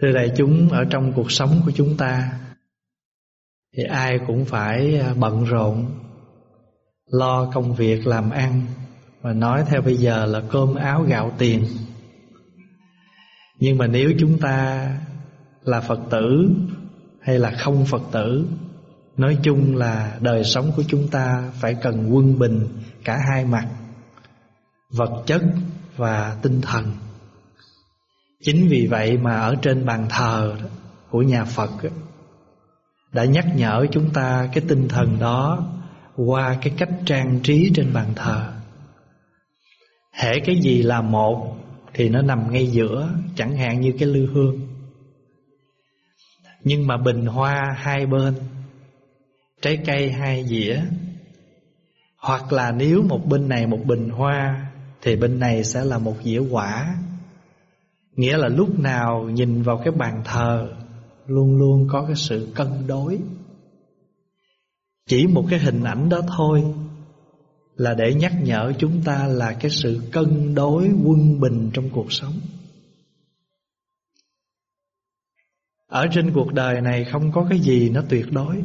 Thưa đại chúng, ở trong cuộc sống của chúng ta, Thì ai cũng phải à, bận rộn, Lo công việc làm ăn Và nói theo bây giờ là cơm áo gạo tiền. Nhưng mà nếu chúng ta là Phật tử Hay là không Phật tử, Nói chung là đời sống của chúng ta Phải cần quân bình cả hai mặt, Vật chất và tinh thần. Chính vì vậy mà ở trên bàn thờ của nhà Phật đã nhắc nhở chúng ta cái tinh thần đó qua cái cách trang trí trên bàn thờ. Hễ cái gì là một thì nó nằm ngay giữa, chẳng hạn như cái lư hương. Nhưng mà bình hoa hai bên, trái cây hai dĩa, hoặc là nếu một bên này một bình hoa thì bên này sẽ là một dĩa quả Nghĩa là lúc nào nhìn vào cái bàn thờ, Luôn luôn có cái sự cân đối. Chỉ một cái hình ảnh đó thôi Là để nhắc nhở chúng ta là cái sự cân đối quân bình trong cuộc sống. Ở trên cuộc đời này không có cái gì nó tuyệt đối.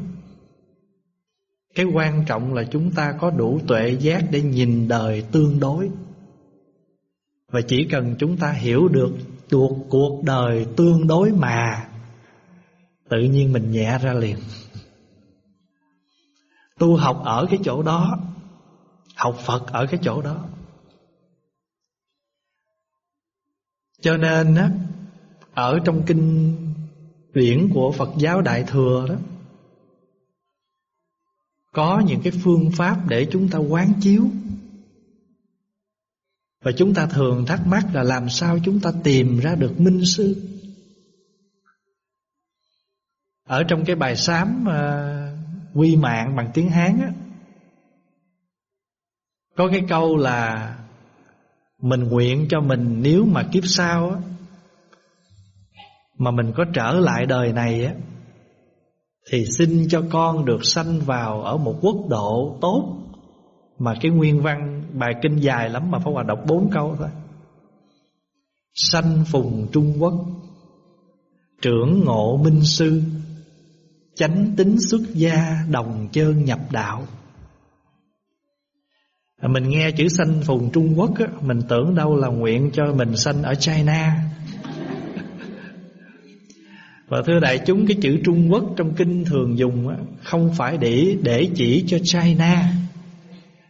Cái quan trọng là chúng ta có đủ tuệ giác để nhìn đời tương đối. Và chỉ cần chúng ta hiểu được Cuộc cuộc đời tương đối mà. Tự nhiên mình nhẹ ra liền. Tu học ở cái chỗ đó, Học Phật ở cái chỗ đó. Cho nên á, Ở trong kinh điển của Phật giáo Đại Thừa đó, Có những cái phương pháp để chúng ta quán chiếu và chúng ta thường thắc mắc là làm sao chúng ta tìm ra được minh sư? Ở trong cái bài sám uh, quy mạng bằng tiếng Hán á Có cái câu là Mình nguyện cho mình nếu mà kiếp sau á Mà mình có trở lại đời này á Thì xin cho con được sanh vào ở một quốc độ tốt. Mà cái nguyên văn Bài kinh dài lắm mà Pháp Hòa đọc bốn câu thôi. Sanh phùng Trung Quốc Trưởng ngộ minh sư Chánh tính xuất gia Đồng chơn nhập đạo. À, mình nghe chữ sanh phùng Trung Quốc á, Mình tưởng đâu là nguyện cho mình sanh ở China. Và thưa đại chúng Cái chữ Trung Quốc trong kinh thường dùng á, Không phải để để chỉ cho China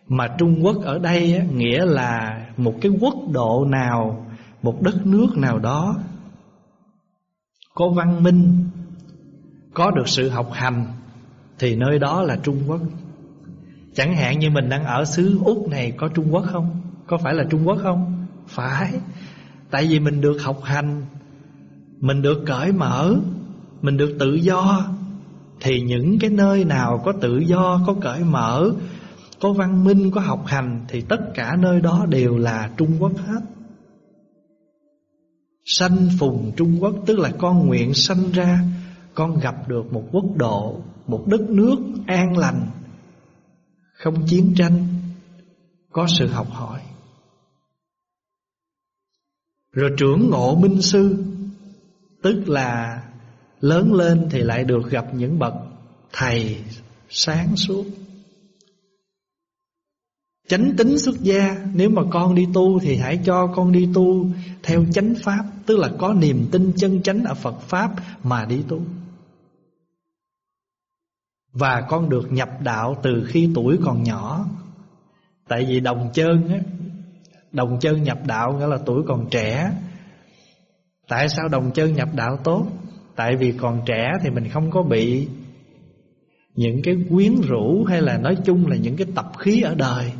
mà Trung Quốc ở đây nghĩa là một cái quốc độ nào, một đất nước nào đó có văn minh, có được sự học hành thì nơi đó là Trung Quốc. Chẳng hạn như mình đang ở xứ Úc này có Trung Quốc không? Có phải là Trung Quốc không? Phải. Tại vì mình được học hành, mình được cởi mở, mình được tự do thì những cái nơi nào có tự do, có cởi mở có văn minh, có học hành Thì tất cả nơi đó đều là Trung Quốc hết. Sanh phùng Trung Quốc Tức là con nguyện sanh ra Con gặp được một quốc độ Một đất nước an lành Không chiến tranh Có sự học hỏi. Rồi trưởng ngộ minh sư Tức là lớn lên thì lại được gặp những bậc thầy sáng suốt. Chánh tính xuất gia, Nếu mà con đi tu thì hãy cho con đi tu Theo chánh pháp, Tức là có niềm tin chân chánh ở Phật Pháp Mà đi tu. Và con được nhập đạo từ khi tuổi còn nhỏ. Tại vì đồng chân á, Đồng chân nhập đạo nghĩa là tuổi còn trẻ. Tại sao đồng chân nhập đạo tốt? Tại vì còn trẻ thì mình không có bị Những cái quyến rũ Hay là nói chung là những cái tập khí ở đời.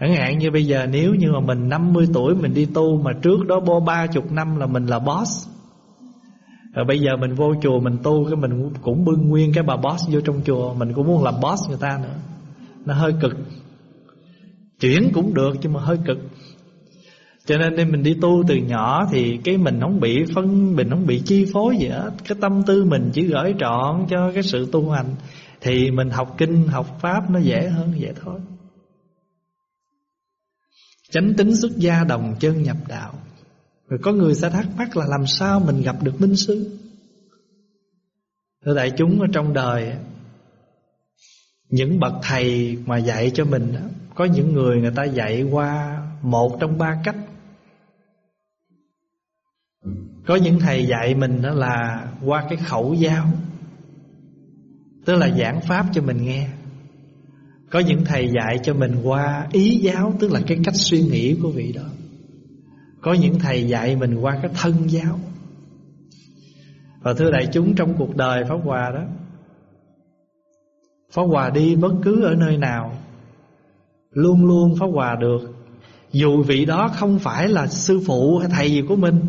Chẳng hạn như bây giờ nếu như mà mình 50 tuổi mình đi tu Mà trước đó bô ba chục năm là mình là boss. Rồi bây giờ mình vô chùa mình tu Cái mình cũng bưng nguyên cái bà boss vô trong chùa, Mình cũng muốn làm boss người ta nữa. Nó hơi cực. Chuyển cũng được nhưng mà hơi cực. Cho nên nên mình đi tu từ nhỏ Thì cái mình không bị phân, Mình không bị chi phối gì hết. Cái tâm tư mình chỉ gửi trọn cho cái sự tu hành. Thì mình học kinh, học pháp nó dễ hơn vậy thôi. Chánh tính xuất gia đồng chân nhập đạo. Rồi có người sẽ thắc mắc là làm sao mình gặp được minh sư? Thưa đại chúng, ở trong đời, Những bậc thầy mà dạy cho mình Có những người người ta dạy qua Một trong ba cách. Có những thầy dạy mình đó là Qua cái khẩu giao Tức là giảng pháp cho mình nghe. Có những thầy dạy cho mình qua ý giáo, Tức là cái cách suy nghĩ của vị đó. Có những thầy dạy mình qua cái thân giáo. Và thưa đại chúng, trong cuộc đời Pháp Hòa đó, Pháp Hòa đi bất cứ ở nơi nào, Luôn luôn Pháp Hòa được. Dù vị đó không phải là sư phụ hay thầy gì của mình,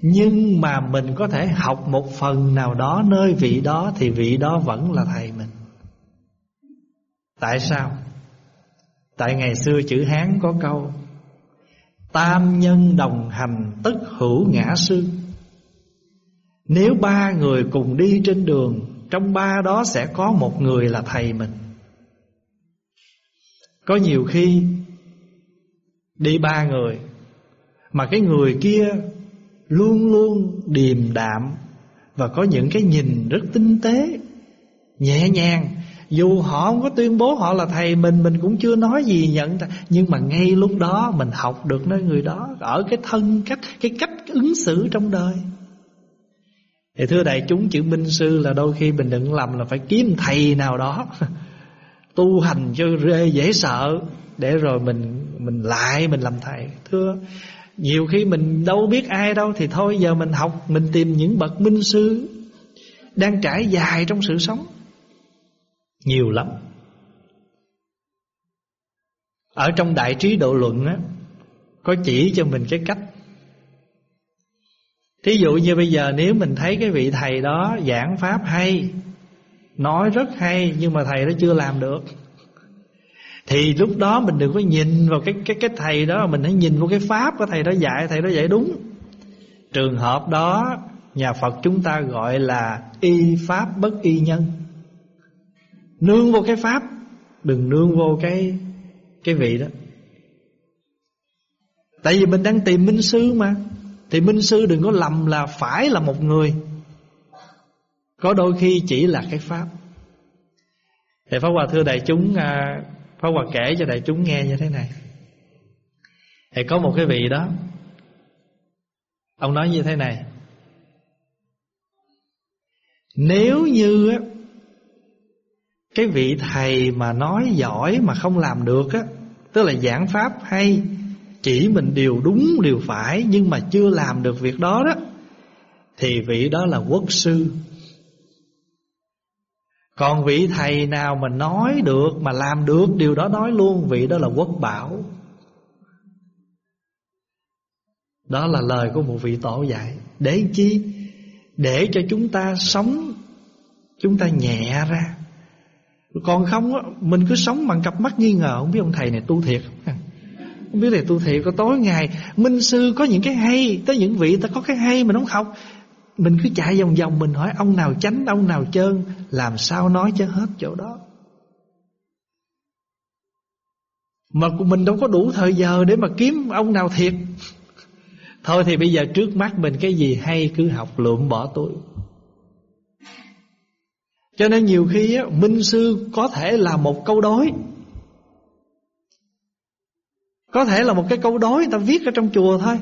nhưng mà mình có thể học một phần nào đó nơi vị đó Thì vị đó vẫn là thầy mình. Tại sao? Tại ngày xưa chữ Hán có câu Tam nhân đồng hành tất hữu ngã sư Nếu ba người cùng đi trên đường Trong ba đó sẽ có một người là thầy mình Có nhiều khi Đi ba người Mà cái người kia luôn luôn điềm đạm và có những cái nhìn rất tinh tế, nhẹ nhàng. Dù họ không có tuyên bố họ là thầy mình Mình cũng chưa nói gì nhận Nhưng mà ngay lúc đó mình học được nơi người đó, Ở cái thân, cách, Cái cách ứng xử trong đời. Thì thưa đại chúng, chữ minh sư là đôi khi mình đừng lầm là phải kiếm thầy nào đó, Tu hành cho rê, dễ sợ, Để rồi mình mình lại mình làm thầy. Thưa, nhiều khi mình đâu biết ai đâu Thì thôi, giờ mình học, Mình tìm những bậc minh sư Đang trải dài trong sự sống. Nhiều lắm. Ở trong đại trí độ luận á, Có chỉ cho mình cái cách. Thí dụ như bây giờ nếu mình thấy cái vị thầy đó giảng pháp hay, Nói rất hay nhưng mà thầy đó chưa làm được, thì lúc đó mình đừng có nhìn vào cái cái cái thầy đó, mình hãy nhìn vào cái pháp của thầy đó dạy, thầy đó dạy đúng. Trường hợp đó, nhà Phật chúng ta gọi là y pháp bất y nhân nương vô cái pháp. Đừng nương vô cái cái vị đó. Tại vì mình đang tìm minh sư mà. Thì minh sư đừng có lầm là phải là một người. Có đôi khi chỉ là cái pháp. Thì Pháp Hòa thưa đại chúng à, Pháp Hòa kể cho đại chúng nghe như thế này. Thì có một cái vị đó. Ông nói như thế này. Nếu như á cái vị thầy mà nói giỏi mà không làm được á, Tức là giảng pháp hay, Chỉ mình điều đúng, điều phải Nhưng mà chưa làm được việc đó đó, Thì vị đó là quốc sư. Còn vị thầy nào mà nói được, Mà làm được điều đó nói luôn, Vị đó là quốc bảo. Đó là lời của một vị tổ dạy. Để chi? Để cho chúng ta sống, Chúng ta nhẹ ra. Còn không á, Mình cứ sống bằng cặp mắt nghi ngờ. Không biết ông thầy này tu thiệt. Không biết thầy tu thiệt. Có tối ngày, Minh sư có những cái hay, Tới những vị ta có cái hay mà không? Học mình cứ chạy vòng vòng, Mình hỏi ông nào chánh, ông nào trơn, Làm sao nói cho hết chỗ đó. Mà mình đâu có đủ thời giờ Để mà kiếm ông nào thiệt. Thôi thì bây giờ trước mắt mình Cái gì hay cứ học lượm bỏ tôi cho nên nhiều khi á, Minh sư có thể là một câu đối Có thể là một cái câu đối Ta viết ở trong chùa thôi.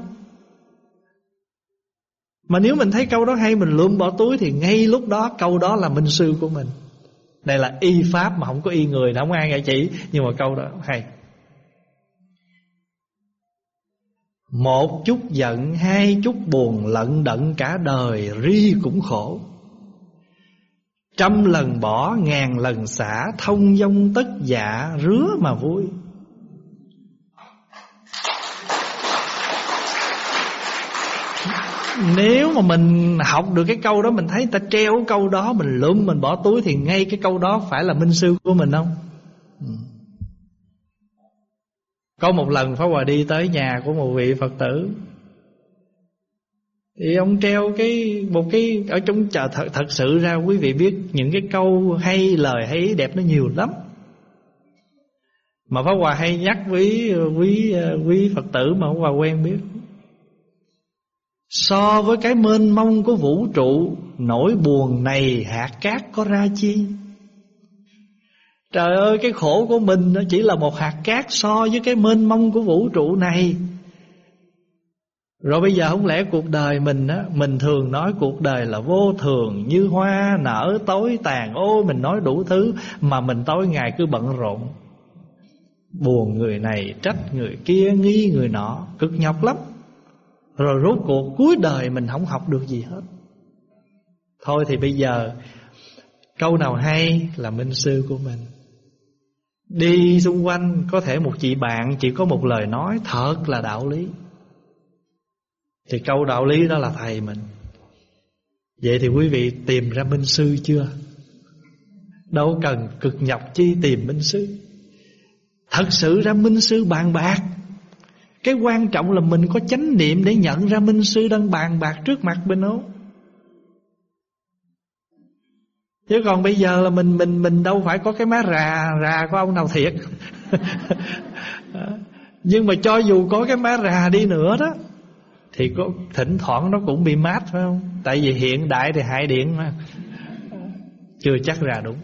Mà nếu mình thấy câu đó hay Mình lượm bỏ túi Thì ngay lúc đó câu đó là minh sư của mình. Đây là y pháp mà không có y người Không ai nghe chỉ Nhưng mà câu đó hay. Một chút giận Hai chút buồn lận đận cả đời Ri cũng khổ. Trăm lần bỏ, ngàn lần xả, Thông dông tất dạ rứa mà vui. Nếu mà mình học được cái câu đó, Mình thấy ta treo câu đó, Mình lượm, mình bỏ túi Thì ngay cái câu đó phải là minh sư của mình không. Ừ. Có một lần Pháp Hòa đi tới nhà của một vị Phật tử. Thì ông treo cái Một cái Ở trong chợ thật, thật sự ra quý vị biết Những cái câu hay lời hay đẹp nó nhiều lắm. Mà Pháp Hòa hay nhắc với quý quý Phật tử mà Pháp Hòa quen biết. So với cái mênh mông của vũ trụ Nỗi buồn này hạt cát có ra chi? Trời ơi cái khổ của mình nó chỉ là một hạt cát So với cái mênh mông của vũ trụ này. Rồi bây giờ không lẽ cuộc đời mình á, Mình thường nói cuộc đời là vô thường, Như hoa nở tối tàn. Ôi mình nói đủ thứ Mà mình tối ngày cứ bận rộn. Buồn người này, trách người kia, Nghi người nọ, Cực nhọc lắm. Rồi rốt cuộc cuối đời mình không học được gì hết. Thôi thì bây giờ, Câu nào hay là minh sư của mình. Đi xung quanh, Có thể một chị bạn chỉ có một lời nói, Thật là đạo lý. Thì câu đạo lý đó là thầy mình. Vậy thì quý vị tìm ra minh sư chưa? Đâu cần cực nhọc chi tìm minh sư. Thật sự ra minh sư bàn bạc. Cái quan trọng là mình có chánh niệm Để nhận ra minh sư đang bàn bạc trước mặt bên không? Chứ còn bây giờ là mình mình mình đâu phải có cái má rà Rà của ông nào thiệt. Nhưng mà cho dù có cái má rà đi nữa đó thì có thỉnh thoảng nó cũng bị mát, phải không? Tại vì hiện đại thì hại điện mà. Chưa chắc ra đúng.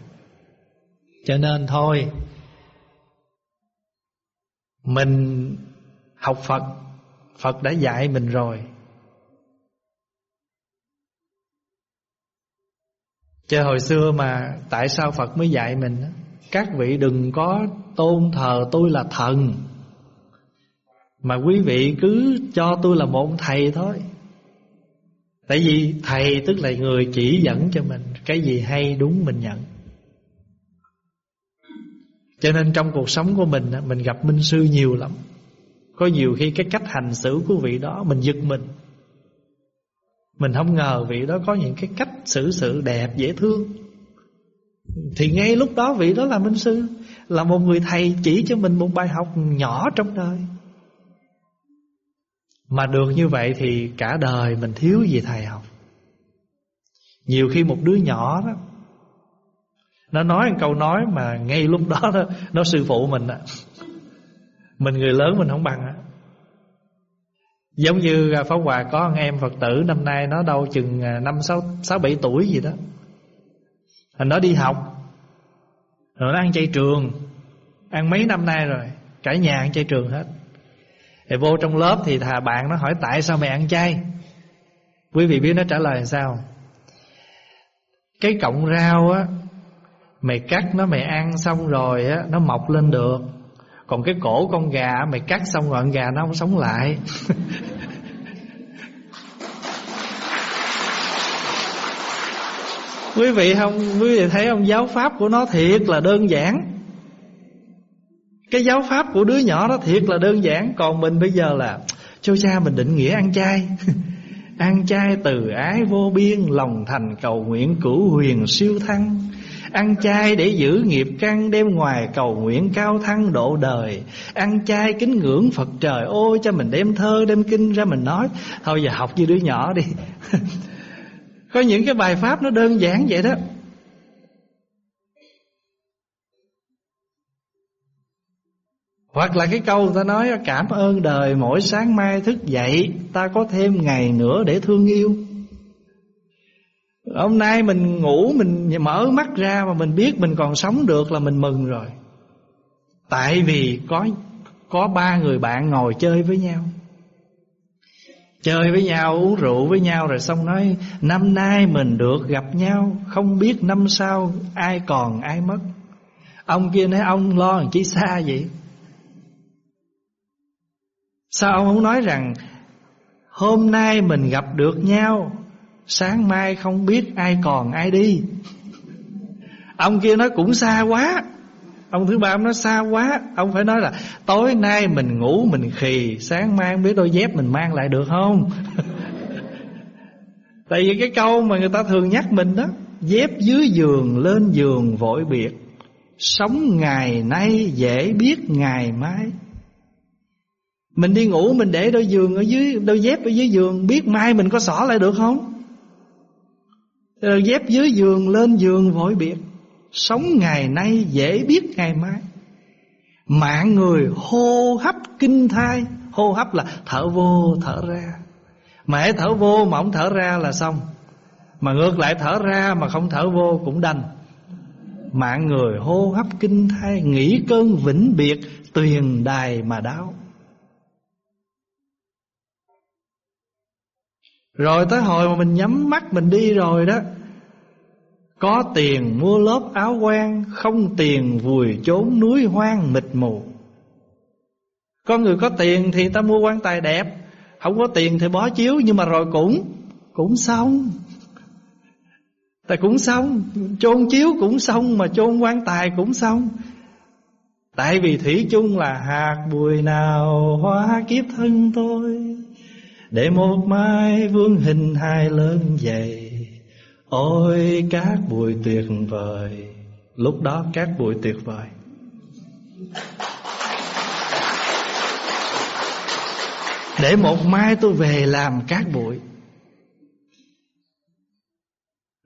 Cho nên thôi, mình học Phật Phật đã dạy mình rồi. Chứ hồi xưa mà Tại sao Phật mới dạy mình Các vị đừng có tôn thờ tôi là thần. Mà quý vị cứ cho tôi là một thầy thôi. Tại vì thầy tức là người chỉ dẫn cho mình Cái gì hay đúng mình nhận. Cho nên trong cuộc sống của mình Mình gặp minh sư nhiều lắm. Có nhiều khi cái cách hành xử của vị đó Mình giật mình. Mình không ngờ vị đó có những cái cách xử sự đẹp, dễ thương. Thì ngay lúc đó vị đó là minh sư, Là một người thầy chỉ cho mình một bài học nhỏ trong đời. Mà được như vậy thì cả đời mình thiếu gì thầy học? Nhiều khi một đứa nhỏ đó nó nói một câu nói mà ngay lúc đó nó, nó sư phụ mình à. Mình người lớn mình không bằng á. Giống như à, Pháp Hòa có anh em Phật tử Năm nay nó đâu chừng à, năm sáu sáu bảy tuổi gì đó. Nó đi học Rồi nó ăn chay trường. Ăn mấy năm nay rồi Cả nhà ăn chay trường hết. Thì vô trong lớp thì thà bạn nó hỏi Tại sao mày ăn chay? Quý vị biết nó trả lời sao? Cái cọng rau á, Mày cắt nó mày ăn xong rồi á, Nó mọc lên được. Còn cái cổ con gà mày cắt xong rồi con gà nó không sống lại. Quý vị không, Quý vị thấy ông giáo pháp của nó thiệt là đơn giản. Cái giáo pháp của đứa nhỏ đó thiệt là đơn giản. Còn mình bây giờ là Cho cha, mình định nghĩa ăn chay. Ăn chay từ ái vô biên, Lòng thành cầu nguyện cửu huyền siêu thăng. Ăn chay để giữ nghiệp căn Đêm ngoài cầu nguyện cao thăng độ đời. Ăn chay kính ngưỡng Phật trời Ôi cho mình đem thơ, đem kinh ra mình nói. Thôi giờ học như đứa nhỏ đi. Có những cái bài pháp nó đơn giản vậy đó. Hoặc là cái câu ta nói Cảm ơn đời mỗi sáng mai thức dậy, Ta có thêm ngày nữa để thương yêu. Hôm nay mình ngủ, Mình mở mắt ra mà mình biết Mình còn sống được là mình mừng rồi. Tại vì có Có ba người bạn ngồi chơi với nhau. Chơi với nhau, uống rượu với nhau Rồi xong nói, Năm nay mình được gặp nhau, Không biết năm sau ai còn ai mất. Ông kia nói, ông lo làm chi xa vậy? Sao ông không nói rằng, Hôm nay mình gặp được nhau, Sáng mai không biết ai còn ai đi. Ông kia nói cũng xa quá. Ông thứ ba ông nói xa quá. Ông phải nói là, tối nay mình ngủ mình khì, Sáng mai không biết đôi dép mình mang lại được không? Tại vì cái câu mà người ta thường nhắc mình đó, Dép dưới giường lên giường vội biệt, Sống ngày nay dễ biết ngày mai. Mình đi ngủ mình để đôi giường ở dưới, Đôi dép ở dưới giường, Biết mai mình có xỏ lại được không? Dép dưới giường lên giường vội biệt. Sống ngày nay dễ biết ngày mai. Mạng người hô hấp kinh thai. Hô hấp là thở vô, thở ra. Mà hãy thở vô mà không thở ra là xong. Mà ngược lại thở ra mà không thở vô cũng đành. Mạng người hô hấp kinh thai Nghĩ cơn vĩnh biệt, Tuyền đài mà đau Rồi tới hồi mà mình nhắm mắt mình đi rồi đó, Có tiền mua lớp áo quan Không tiền vùi trốn núi hoang mịt mù. Có người có tiền thì ta mua quan tài đẹp, Không có tiền thì bó chiếu, Nhưng mà rồi cũng Cũng xong. Ta cũng xong, Chôn chiếu cũng xong, Mà chôn quan tài cũng xong. Tại vì thủy chung là hạt bụi nào Hóa kiếp thân tôi để một mai vương hình hai lớn dày, ôi, các bụi tuyệt vời. Lúc đó các bụi tuyệt vời. Để một mai tôi về làm các bụi.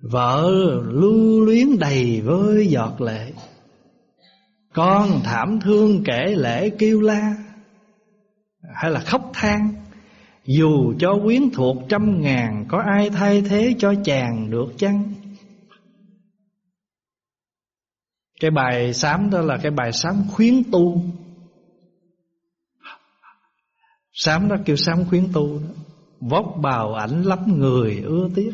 Vợ lưu luyến đầy với giọt lệ. Con thảm thương kể lễ kêu la. Hay là khóc than dù cho quyến thuộc trăm ngàn, Có ai thay thế cho chàng được chăng? Cái bài sám đó là cái bài sám khuyến tu. Sám đó kêu sám khuyến tu đó. Vóc bào ảnh lắm người ưa tiếc.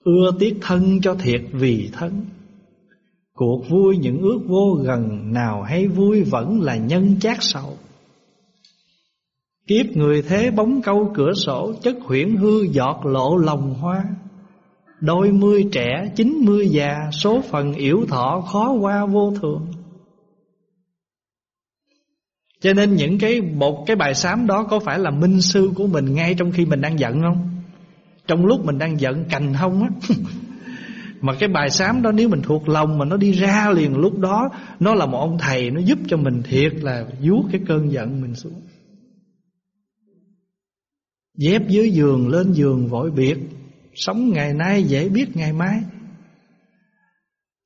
Ưa tiếc thân cho thiệt vì thân. Cuộc vui những ước vô gần Nào hay vui vẫn là nhân chát sầu. Kiếp người thế bóng câu cửa sổ, Chất huyển hư giọt lộ lòng hoa. Đôi mươi trẻ, chín mươi già, Số phần yếu thọ khó qua vô thường. Cho nên những cái một cái bài sám đó Có phải là minh sư của mình Ngay trong khi mình đang giận không? Trong lúc mình đang giận, cành không á. Mà cái bài sám đó nếu mình thuộc lòng Mà nó đi ra liền, lúc đó Nó là một ông thầy, Nó giúp cho mình thiệt là vuốt cái cơn giận mình xuống. Dép dưới giường lên giường vội biệt Sống ngày nay dễ biết ngày mai.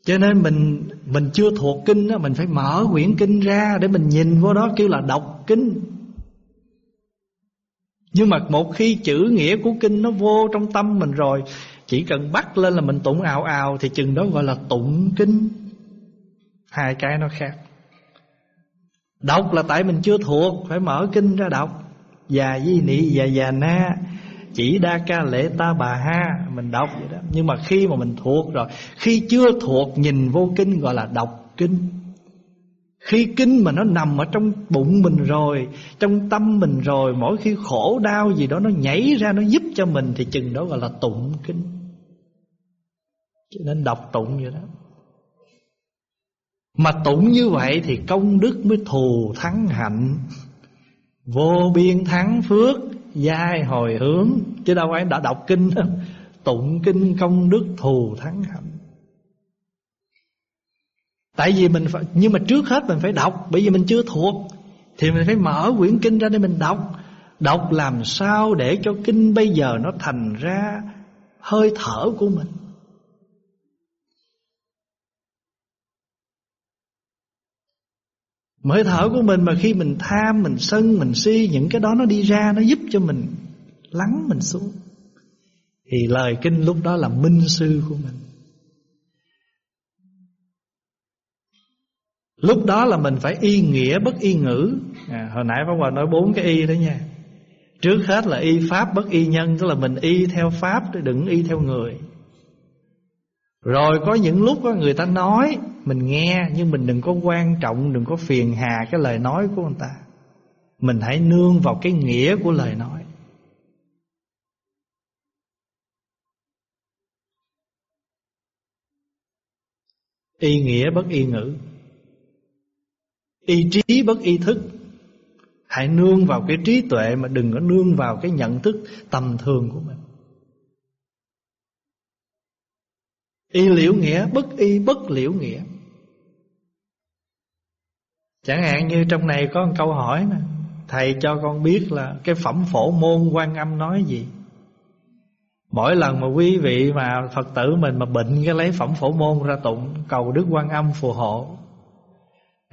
Cho nên mình mình chưa thuộc kinh đó, Mình phải mở quyển kinh ra Để mình nhìn vô đó kêu là đọc kinh. Nhưng mà một khi chữ nghĩa của kinh Nó vô trong tâm mình rồi Chỉ cần bắt lên là mình tụng ào ào Thì chừng đó gọi là tụng kinh. Hai cái nó khác. Đọc là tại mình chưa thuộc Phải mở kinh ra đọc. Già di nị già già na Chỉ đa ca lễ ta bà ha Mình đọc vậy đó. Nhưng mà khi mà mình thuộc rồi Khi chưa thuộc nhìn vô kinh gọi là đọc kinh. Khi kinh mà nó nằm ở trong bụng mình rồi Trong tâm mình rồi Mỗi khi khổ đau gì đó Nó nhảy ra nó giúp cho mình Thì chừng đó gọi là tụng kinh. Cho nên đọc tụng vậy đó. Mà tụng như vậy Thì công đức mới thù thắng hạnh Vô biên thắng phước Giai hồi hướng. Chứ đâu ai đã đọc kinh đâu. Tụng kinh công đức thù thắng hạnh. Tại vì mình phải, Nhưng mà trước hết mình phải đọc. Bởi vì mình chưa thuộc Thì mình phải mở quyển kinh ra để mình đọc. Đọc làm sao để cho kinh bây giờ Nó thành ra hơi thở của mình. Mới thở của mình mà khi mình tham, mình sân, mình si Những cái đó nó đi ra, nó giúp cho mình lắng mình xuống. Thì lời kinh lúc đó là minh sư của mình. Lúc đó là mình phải y nghĩa bất y ngữ. À, Hồi nãy Pháp Hòa nói bốn cái y đó nha. Trước hết là y pháp bất y nhân Tức là mình y theo pháp Đừng y theo người. Rồi có những lúc người ta nói mình nghe, nhưng mình đừng có quan trọng, Đừng có phiền hà cái lời nói của người ta. Mình hãy nương vào cái nghĩa của lời nói. Y nghĩa bất y ngữ. Y trí bất y thức. Hãy nương vào cái trí tuệ Mà đừng có nương vào cái nhận thức tầm thường của mình. Y liễu nghĩa, bất y bất liễu nghĩa. Chẳng hạn như trong này có một câu hỏi nè Thầy cho con biết là Cái phẩm phổ môn quan âm nói gì? Mỗi lần mà quý vị mà Phật tử mình mà bệnh Cái lấy phẩm phổ môn ra tụng Cầu Đức quan âm phù hộ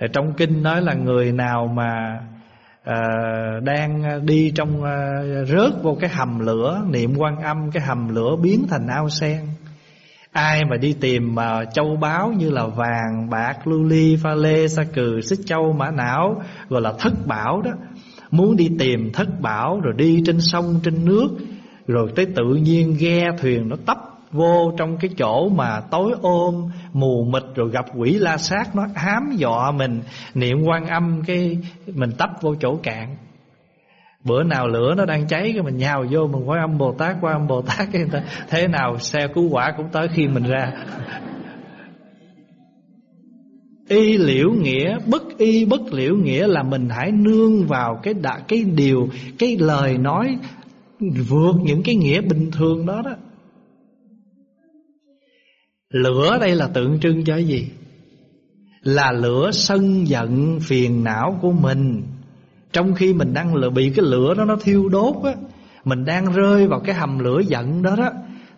thì Trong kinh nói là người nào mà à, đang đi trong à, rớt vô cái hầm lửa niệm quan âm cái hầm lửa biến thành ao sen ai mà đi tìm mà châu báu như là vàng, bạc, lưu ly, pha lê, sa cừ, xích châu, mã não, gọi là thất bảo đó. Muốn đi tìm thất bảo rồi đi trên sông, trên nước, rồi tới tự nhiên ghe thuyền nó tấp vô trong cái chỗ mà tối ôm, mù mịt rồi gặp quỷ la sát, nó hám dọa mình, niệm quan âm cái mình tấp vô chỗ cạn bữa nào lửa nó đang cháy cái mình nhào vô, mình quan âm bồ tát qua âm bồ tát cái ta, thế nào xe cứu hỏa cũng tới khi mình ra. Y liễu nghĩa, bất y bất liễu nghĩa là mình hãy nương vào cái đã cái điều, cái lời nói vượt những cái nghĩa bình thường đó đó. Lửa đây là tượng trưng cho gì? Là lửa sân giận phiền não của mình. Trong khi mình đang bị cái lửa đó nó thiêu đốt á Mình đang rơi vào cái hầm lửa giận đó đó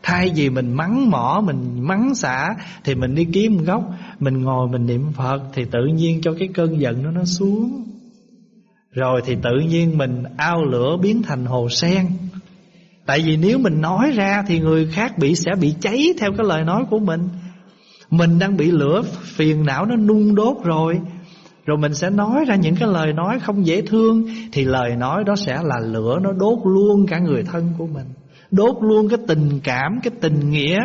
Thay vì mình mắng mỏ, mình mắng xả Thì mình đi kiếm một góc Mình ngồi mình niệm Phật Thì tự nhiên cho cái cơn giận đó nó xuống Rồi thì tự nhiên mình ao lửa biến thành hồ sen Tại vì nếu mình nói ra thì người khác bị sẽ bị cháy theo cái lời nói của mình. Mình đang bị lửa phiền não nó nung đốt rồi. Rồi mình sẽ nói ra những cái lời nói không dễ thương, Thì lời nói đó sẽ là lửa, Nó đốt luôn cả người thân của mình. Đốt luôn cái tình cảm, Cái tình nghĩa.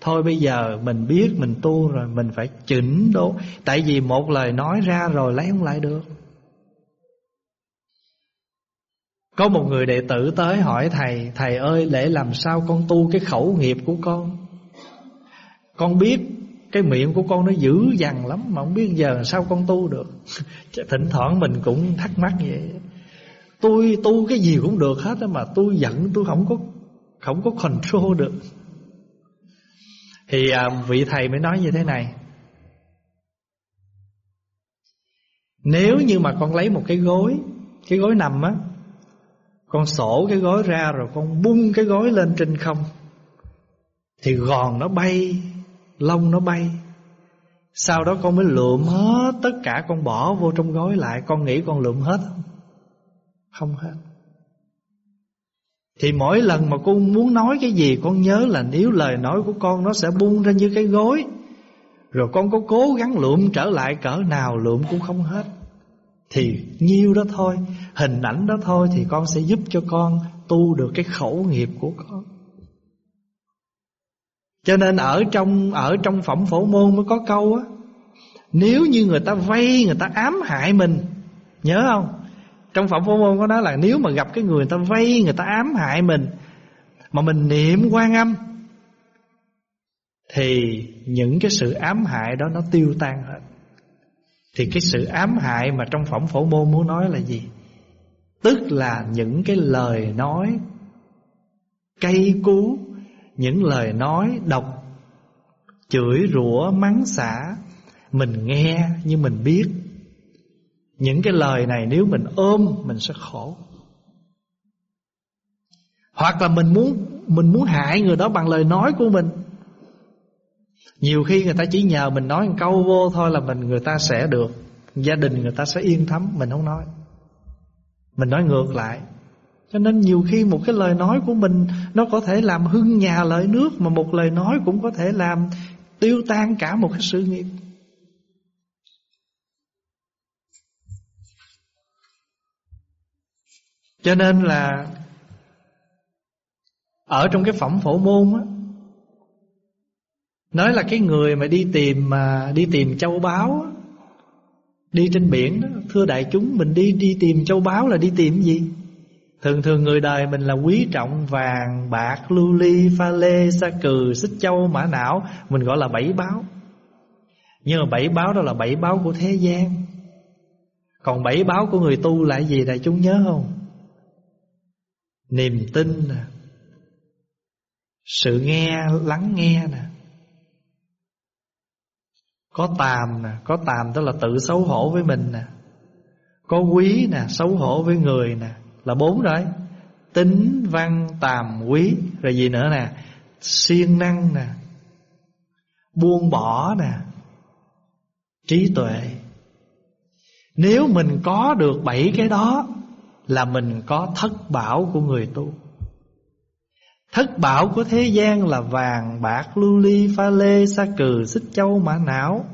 Thôi bây giờ mình biết, mình tu rồi, Mình phải chỉnh đốt Tại vì một lời nói ra rồi lấy không lại được. Có một người đệ tử tới hỏi thầy Thầy ơi để làm sao con tu cái khẩu nghiệp của con? Con biết cái miệng của con nó dữ dằn lắm Mà không biết giờ sao con tu được. Thỉnh thoảng mình cũng thắc mắc vậy. Tôi tu cái gì cũng được hết Mà tôi giận tôi không có Không có control được. Thì à, vị thầy mới nói như thế này. Nếu như mà con lấy một cái gối Cái gối nằm á con sổ cái gối ra rồi con bung cái gối lên trên không Thì gòn nó bay Lông nó bay. Sau đó con mới lượm hết Tất cả, con bỏ vô trong gói lại. Con nghĩ con lượm hết không? Không hết. Thì mỗi lần mà con muốn nói cái gì, Con nhớ là nếu lời nói của con Nó sẽ bung ra như cái gối, Rồi con có cố gắng lượm trở lại, Cỡ nào lượm cũng không hết. Thì nhiêu đó thôi, Hình ảnh đó thôi, Thì con sẽ giúp cho con Tu được cái khẩu nghiệp của con. Cho nên ở trong Ở trong phẩm phổ môn mới có câu á Nếu như người ta vay Người ta ám hại mình Nhớ không Trong phẩm phổ môn có nói là Nếu mà gặp cái người, người ta vay Người ta ám hại mình Mà mình niệm quan âm Thì những cái sự ám hại đó Nó tiêu tan hết thì cái sự ám hại mà trong phẩm phổ môn muốn nói là gì? Tức là những cái lời nói cây cú những lời nói độc, Chửi rủa, mắng xả, Mình nghe nhưng mình biết. Những cái lời này nếu mình ôm, Mình sẽ khổ. Hoặc là mình muốn Mình muốn hại người đó bằng lời nói của mình. Nhiều khi người ta chỉ nhờ mình nói một câu vô thôi là mình, người ta sẽ được. Gia đình người ta sẽ yên thấm, Mình không nói. Mình nói ngược lại. Cho nên nhiều khi một cái lời nói của mình, Nó có thể làm hưng nhà lợi nước, Mà một lời nói cũng có thể làm Tiêu tan cả một cái sự nghiệp. Cho nên là Ở trong cái phẩm phổ môn á, Nói là cái người mà đi tìm mà đi tìm châu báu Đi trên biển đó, Thưa đại chúng, mình đi đi tìm châu báu là đi tìm gì? Thường thường người đời mình là quý trọng vàng, bạc, lưu ly, pha lê, sa cừ, xích châu, mã não. Mình gọi là bảy báo. Nhưng mà bảy báo đó là bảy báo của thế gian. Còn bảy báo của người tu là gì đại chúng nhớ không? Niềm tin nè. Sự nghe, lắng nghe nè. Có tàm nè. Có tàm tức là tự xấu hổ với mình nè. Có quý nè. Xấu hổ với người nè. Là bốn rồi. Tính văn tàm quý Rồi gì nữa nè? Siêng năng nè. Buông bỏ nè. Trí tuệ. Nếu mình có được bảy cái đó Là mình có thất bảo của người tu. Thất bảo của thế gian là vàng, bạc, lưu ly, pha lê, sa cừ, xích châu, mã não.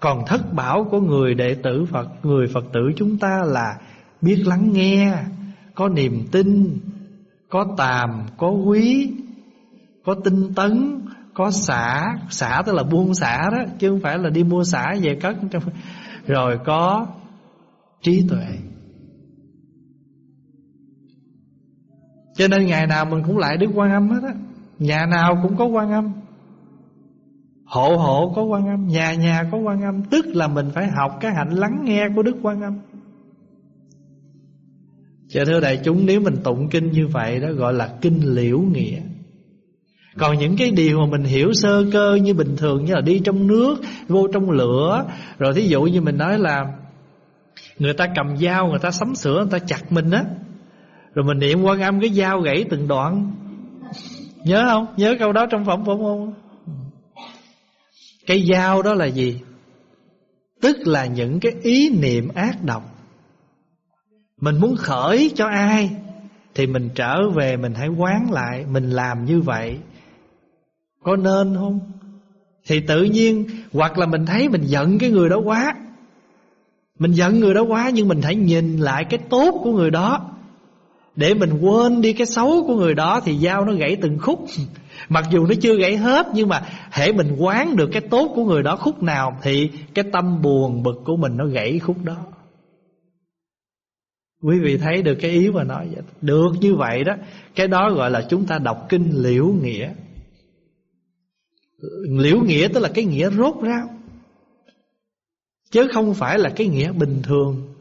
Còn thất bảo của người đệ tử Phật, người Phật tử chúng ta là biết lắng nghe. Có niềm tin, có tàm, có quý, có tinh tấn, có xả. Xả tức là buông xả đó Chứ không phải là đi mua xả về cất. Trong. Rồi có trí tuệ. Cho nên ngày nào mình cũng lại Đức Quan Âm hết á. Nhà nào cũng có Quan Âm. Hộ hộ có Quan Âm Nhà nhà có Quan Âm. Tức là mình phải học cái hạnh lắng nghe của Đức Quan Âm. Dạ thưa đại chúng Nếu mình tụng kinh như vậy đó Gọi là kinh liễu nghĩa còn những cái điều mà mình hiểu sơ cơ như bình thường Như là đi trong nước, vô trong lửa Rồi thí dụ như mình nói là Người ta cầm dao, người ta sắm sửa, người ta chặt mình á rồi mình niệm quan âm cái dao gãy từng đoạn Nhớ không? Nhớ câu đó trong phẩm phẩm không? Cái dao đó là gì? Tức là những cái ý niệm ác độc mình muốn khởi cho ai? Thì mình trở về, mình hãy quán lại, Mình làm như vậy. Có nên không? Thì tự nhiên, Hoặc là mình thấy mình giận cái người đó quá. Mình giận người đó quá, Nhưng mình hãy nhìn lại cái tốt của người đó. Để mình quên đi cái xấu của người đó, Thì dao nó gãy từng khúc. Mặc dù nó chưa gãy hết, Nhưng mà hễ mình quán được cái tốt của người đó khúc nào, Thì cái tâm buồn bực của mình nó gãy khúc đó. Quý vị thấy được cái ý mà nói vậy? Được như vậy đó. Cái đó gọi là chúng ta đọc kinh liễu nghĩa. Liễu nghĩa tức là cái nghĩa rốt ráo. Chứ không phải là cái nghĩa bình thường.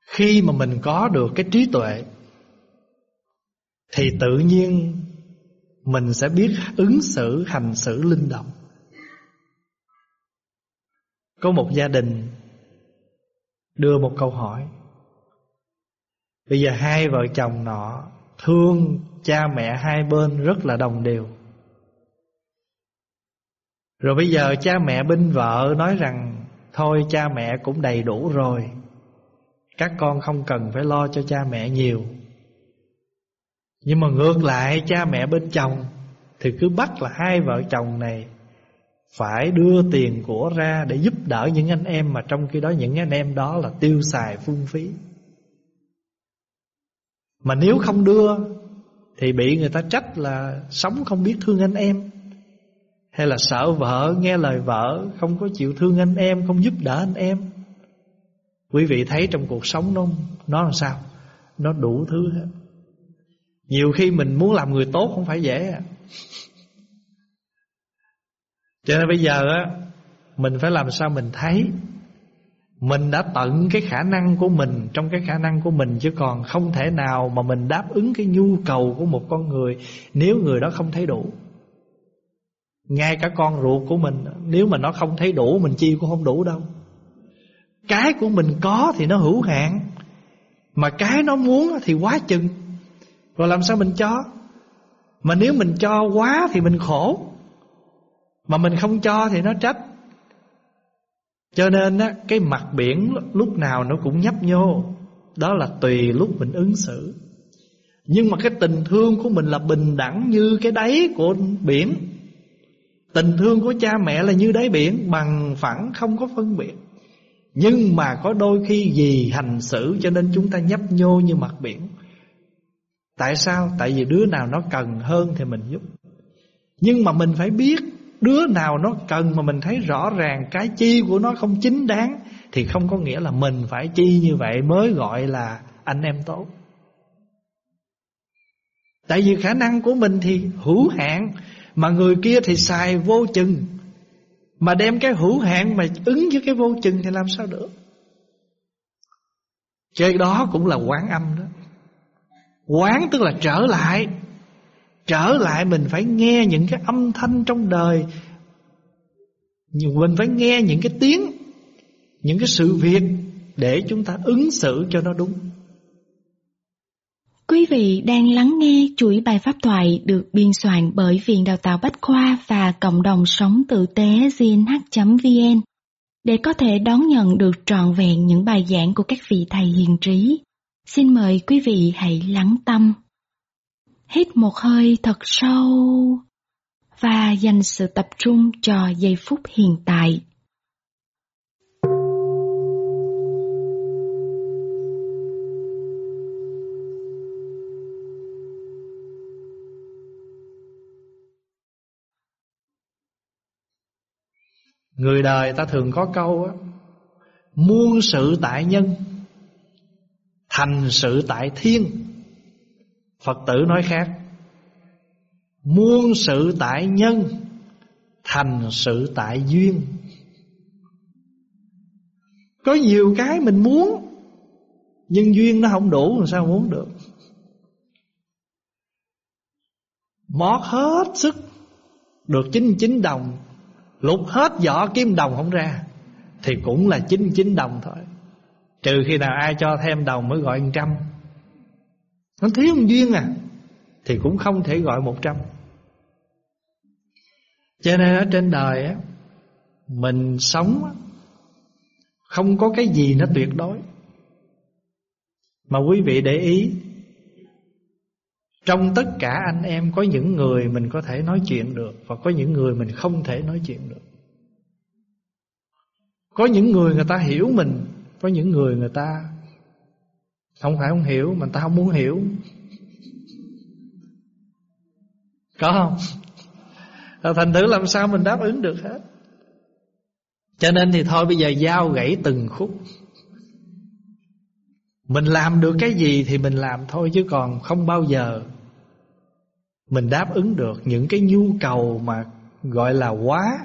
Khi mà mình có được cái trí tuệ, Thì tự nhiên Mình sẽ biết ứng xử, hành xử linh động. Có một gia đình Đưa một câu hỏi. Bây giờ hai vợ chồng nọ Thương cha mẹ hai bên rất là đồng đều. Rồi bây giờ cha mẹ bên vợ nói rằng, Thôi cha mẹ cũng đầy đủ rồi. Các con không cần phải lo cho cha mẹ nhiều. Nhưng mà ngược lại, cha mẹ bên chồng Thì cứ bắt là hai vợ chồng này phải đưa tiền của ra để giúp đỡ những anh em Mà trong khi đó những anh em đó là tiêu xài phung phí. Mà nếu không đưa, Thì bị người ta trách là sống không biết thương anh em. Hay là sợ vợ nghe lời vợ Không có chịu thương anh em, Không giúp đỡ anh em. Quý vị thấy trong cuộc sống nó Nó làm sao? Nó đủ thứ hết. Nhiều khi mình muốn làm người tốt không phải dễ à. Cho nên bây giờ á, Mình phải làm sao mình thấy. Mình đã tận cái khả năng của mình, Trong cái khả năng của mình, Chứ còn không thể nào mà mình đáp ứng Cái nhu cầu của một con người Nếu người đó không thấy đủ. Ngay cả con ruột của mình, Nếu mà nó không thấy đủ, Mình chi cũng không đủ đâu. Cái của mình có thì nó hữu hạn, Mà cái nó muốn thì quá chừng. Rồi làm sao mình cho? Mà nếu mình cho quá thì mình khổ. Mà mình không cho thì nó trách. Cho nên á, cái mặt biển lúc nào nó cũng nhấp nhô. Đó là tùy lúc mình ứng xử. Nhưng mà cái tình thương của mình là bình đẳng như cái đáy của biển. Tình thương của cha mẹ là như đáy biển Bằng phẳng không có phân biệt. Nhưng mà có đôi khi vì hành xử cho nên chúng ta nhấp nhô như mặt biển. Tại sao? Tại vì đứa nào nó cần hơn thì mình giúp. Nhưng mà mình phải biết Đứa nào nó cần mà mình thấy rõ ràng Cái chi của nó không chính đáng, Thì không có nghĩa là mình phải chi như vậy Mới gọi là anh em tốt. Tại vì khả năng của mình thì hữu hạn, Mà người kia thì xài vô chừng. Mà đem cái hữu hạn mà ứng với cái vô chừng thì làm sao được? Cái đó cũng là quán âm đó. Quán tức là trở lại. Trở lại mình phải nghe những cái âm thanh trong đời. Mình phải nghe những cái tiếng Những cái sự việc Để chúng ta ứng xử cho nó đúng. Quý vị đang lắng nghe chuỗi bài pháp thoại được biên soạn bởi Viện Đào tạo Bách Khoa và Cộng đồng Sống Tử tế gnh.vn Để có thể đón nhận được trọn vẹn những bài giảng của các vị thầy hiền trí, xin mời quý vị hãy lắng tâm. Hít một hơi thật sâu và dành sự tập trung cho giây phút hiện tại. Người đời ta thường có câu á, Muôn sự tại nhân, Thành sự tại thiên Phật tử nói khác, Muôn sự tại nhân, Thành sự tại duyên. Có nhiều cái mình muốn, Nhưng duyên nó không đủ, làm sao muốn được? Mót hết sức, Được 99 đồng, Lục hết vỏ kim đồng không ra, Thì cũng là 99 đồng thôi. Trừ khi nào ai cho thêm đồng mới gọi 100 nó thiếu một duyên à. Thì cũng không thể gọi 100 Cho nên ở trên đời á, Mình sống Không có cái gì nó tuyệt đối. Mà quý vị để ý, trong tất cả anh em có những người mình có thể nói chuyện được Và có những người mình không thể nói chuyện được. Có những người người ta hiểu mình, Có những người người ta không phải không hiểu, Mà ta không muốn hiểu Có không? Thành thử làm sao mình đáp ứng được hết Cho nên thì thôi, bây giờ giao gãy từng khúc mình làm được cái gì thì mình làm thôi, chứ còn không bao giờ mình đáp ứng được những cái nhu cầu mà gọi là quá.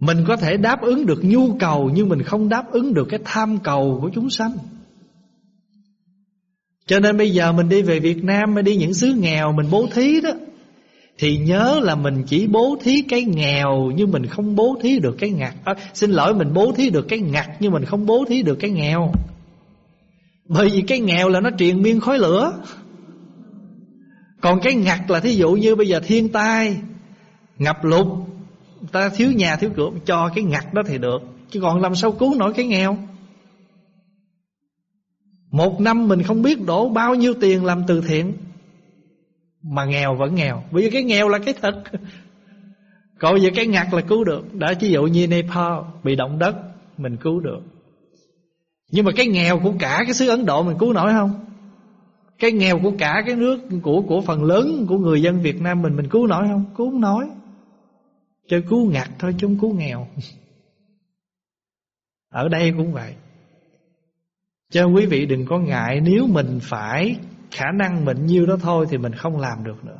Mình có thể đáp ứng được nhu cầu nhưng mình không đáp ứng được cái tham cầu của chúng sanh. Cho nên bây giờ mình đi về Việt Nam Mới đi những xứ nghèo mình bố thí đó Thì nhớ là mình chỉ bố thí cái nghèo Nhưng mình không bố thí được cái ngặt. À, Xin lỗi mình bố thí được cái ngặt Nhưng mình không bố thí được cái nghèo. Bởi vì cái nghèo là nó truyền miên khói lửa. Còn cái ngặt là thí dụ như bây giờ thiên tai Ngập lụt Ta thiếu nhà, thiếu cửa, Cho cái ngặt đó thì được. Chứ còn làm sao cứu nổi cái nghèo? Một năm mình không biết đổ bao nhiêu tiền làm từ thiện. Mà nghèo vẫn nghèo. Bởi vì cái nghèo là cái thật. Còn giờ cái ngặt là cứu được. Đã ví dụ như Nepal, Bị động đất, Mình cứu được. Nhưng mà cái nghèo của cả cái xứ Ấn Độ Mình cứu nổi không? Cái nghèo của cả cái nước, Của của phần lớn của người dân Việt Nam mình Mình cứu nổi không? Cứu không nổi. Chơi cứu ngặt thôi chứ không cứu nghèo. Ở đây cũng vậy. Cho quý vị đừng có ngại, Nếu mình phải, Khả năng mình nhiêu đó thôi Thì mình không làm được nữa.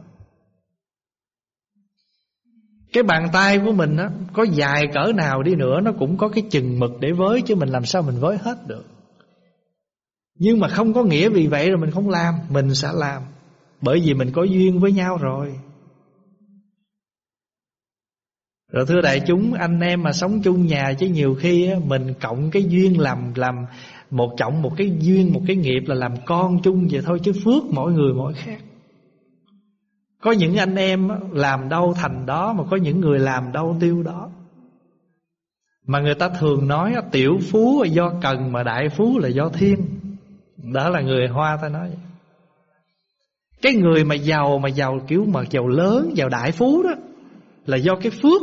Cái bàn tay của mình á, Có dài cỡ nào đi nữa, Nó cũng có cái chừng mực để với, Chứ mình làm sao mình với hết được. Nhưng mà không có nghĩa vì vậy rồi mình không làm, Mình sẽ làm. Bởi vì mình có duyên với nhau rồi rồi thưa đại chúng anh em mà sống chung nhà chứ nhiều khi á, mình cộng cái duyên làm làm một trọng một cái duyên một cái nghiệp là làm con chung vậy thôi chứ phước mỗi người mỗi khác. Có những anh em làm đâu thành đó mà có những người làm đâu tiêu đó. Mà người ta thường nói tiểu phú là do cần mà đại phú là do thiên. Đó là người Hoa ta nói vậy. Cái người mà giàu mà giàu kiểu mà giàu lớn, giàu đại phú đó là do cái phước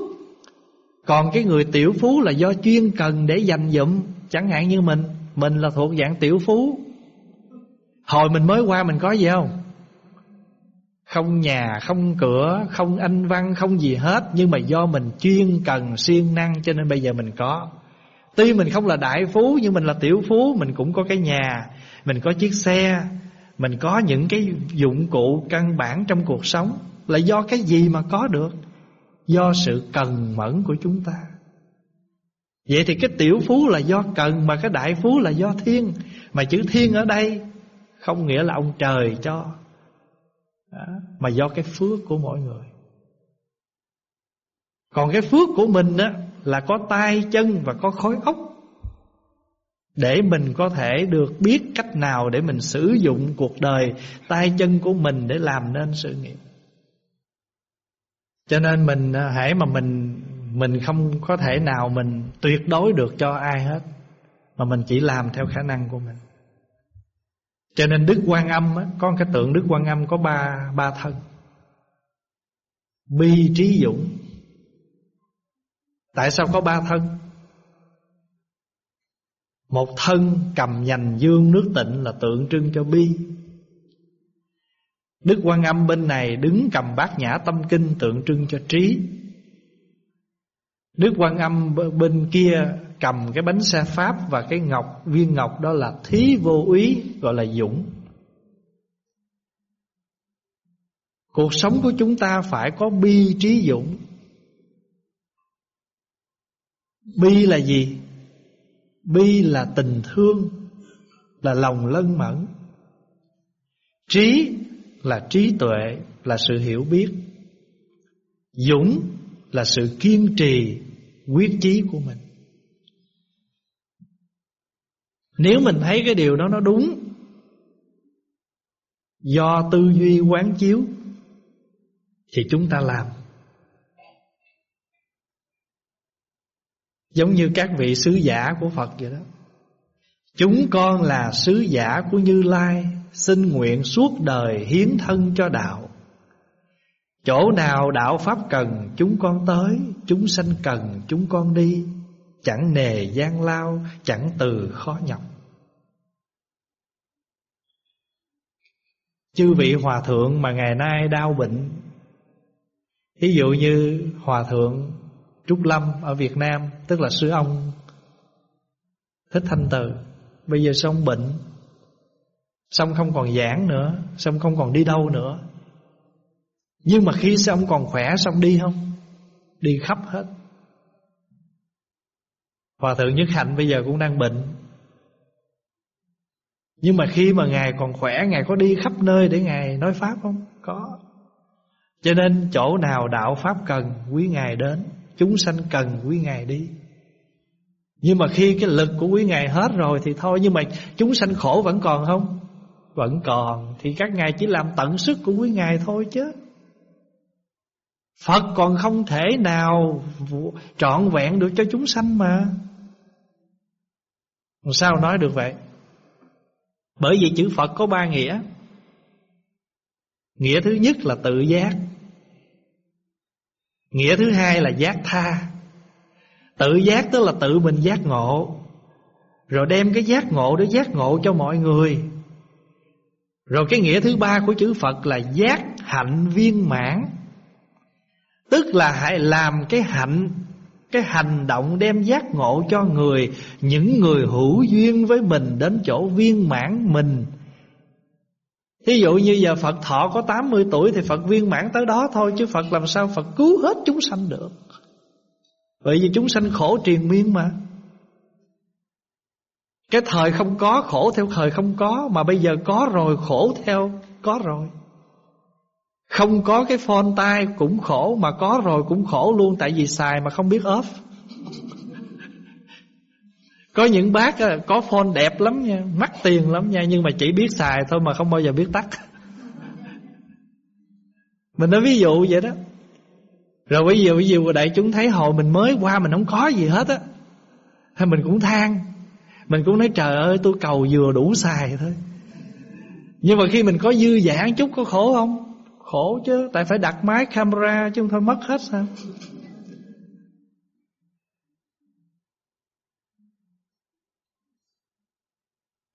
còn cái người tiểu phú là do chuyên cần để dành dụm. Chẳng hạn như mình Mình là thuộc dạng tiểu phú. Hồi mình mới qua mình có gì không? Không nhà, không cửa, không anh văn, không gì hết. Nhưng mà do mình chuyên cần, siêng năng Cho nên bây giờ mình có. Tuy mình không là đại phú Nhưng mình là tiểu phú Mình cũng có cái nhà Mình có chiếc xe Mình có những cái dụng cụ căn bản trong cuộc sống. Là do cái gì mà có được? Do sự cần mẫn của chúng ta. Vậy thì cái tiểu phú là do cần Mà cái đại phú là do thiên. Mà chữ thiên ở đây Không nghĩa là ông trời cho đó, Mà do cái phước của mỗi người. Còn cái phước của mình á Là có tay chân và có khối óc. Để mình có thể được biết cách nào Để mình sử dụng cuộc đời Tay chân của mình để làm nên sự nghiệp cho nên mình à, hãy mà mình Mình không có thể nào mình tuyệt đối được cho ai hết Mà mình chỉ làm theo khả năng của mình. Cho nên Đức Quan Âm á, Có cái tượng Đức Quan Âm có ba, ba thân. Bi trí dũng. Tại sao có ba thân? Một thân cầm nhành dương nước tịnh Là tượng trưng cho bi. Đức Quan Âm bên này đứng cầm bát nhã tâm kinh tượng trưng cho trí Đức Quan Âm bên kia cầm cái bánh xe pháp và cái ngọc viên ngọc đó là thí vô úy gọi là dũng. Cuộc sống của chúng ta phải có bi trí dũng. Bi là gì? Bi là tình thương, là lòng lân mẫn. Trí là trí tuệ, là sự hiểu biết. Dũng là sự kiên trì, quyết chí của mình. Nếu mình thấy cái điều đó nó đúng Do tư duy quán chiếu Thì chúng ta làm Giống như các vị sứ giả của Phật vậy đó Chúng con là sứ giả của Như Lai Xin nguyện suốt đời hiến thân cho đạo. Chỗ nào đạo Pháp cần, chúng con tới, Chúng sanh cần, chúng con đi. Chẳng nề gian lao, Chẳng từ khó nhọc. Chư vị hòa thượng mà ngày nay đau bệnh. Ví dụ như hòa thượng Trúc Lâm ở Việt Nam, Tức là sư ông Thích Thanh Từ. Bây giờ xong bệnh. Xong không còn giảng nữa, Xong không còn đi đâu nữa. Nhưng mà khi xong còn khỏe, Xong đi không? Đi khắp hết. Hòa thượng Nhất Hạnh bây giờ cũng đang bệnh. Nhưng mà khi mà Ngài còn khỏe, Ngài có đi khắp nơi để Ngài nói Pháp không? Có. Cho nên chỗ nào đạo Pháp cần, Quý Ngài đến. Chúng sanh cần, quý Ngài đi. Nhưng mà khi cái lực của quý Ngài hết rồi Thì thôi, nhưng mà chúng sanh khổ vẫn còn không? Vẫn còn, Thì các Ngài chỉ làm tận sức của quý Ngài thôi chứ. Phật còn không thể nào trọn vẹn được cho chúng sanh mà. Sao nói được vậy? Bởi vì chữ Phật có ba nghĩa. Nghĩa thứ nhất là tự giác. Nghĩa thứ hai là giác tha. Tự giác tức là tự mình giác ngộ. Rồi đem cái giác ngộ đó giác ngộ cho mọi người. Rồi cái nghĩa thứ ba của chữ Phật là giác hạnh viên mãn. Tức là hãy làm cái hạnh, Cái hành động đem giác ngộ cho người, Những người hữu duyên với mình Đến chỗ viên mãn mình. Thí dụ như giờ Phật thọ có 80 tuổi Thì Phật viên mãn tới đó thôi, Chứ Phật làm sao Phật cứu hết chúng sanh được? Bởi vì chúng sanh khổ triền miên mà. Cái thời không có, khổ theo thời không có, Mà bây giờ có rồi, khổ theo có rồi. Không có cái phone tai cũng khổ, Mà có rồi cũng khổ luôn, Tại vì xài mà không biết off có những bác có phone đẹp lắm nha, Mắc tiền lắm nha, Nhưng mà chỉ biết xài thôi mà không bao giờ biết tắt. Mình nói ví dụ vậy đó. Rồi bây giờ ví dụ đại chúng thấy hồi mình mới qua, Mình không có gì hết á, Hay mình cũng than. Mình cũng nói trời ơi tôi cầu vừa đủ xài thôi Nhưng mà khi mình có dư giả chút có khổ không Khổ chứ Tại phải đặt máy camera chứ không thôi mất hết sao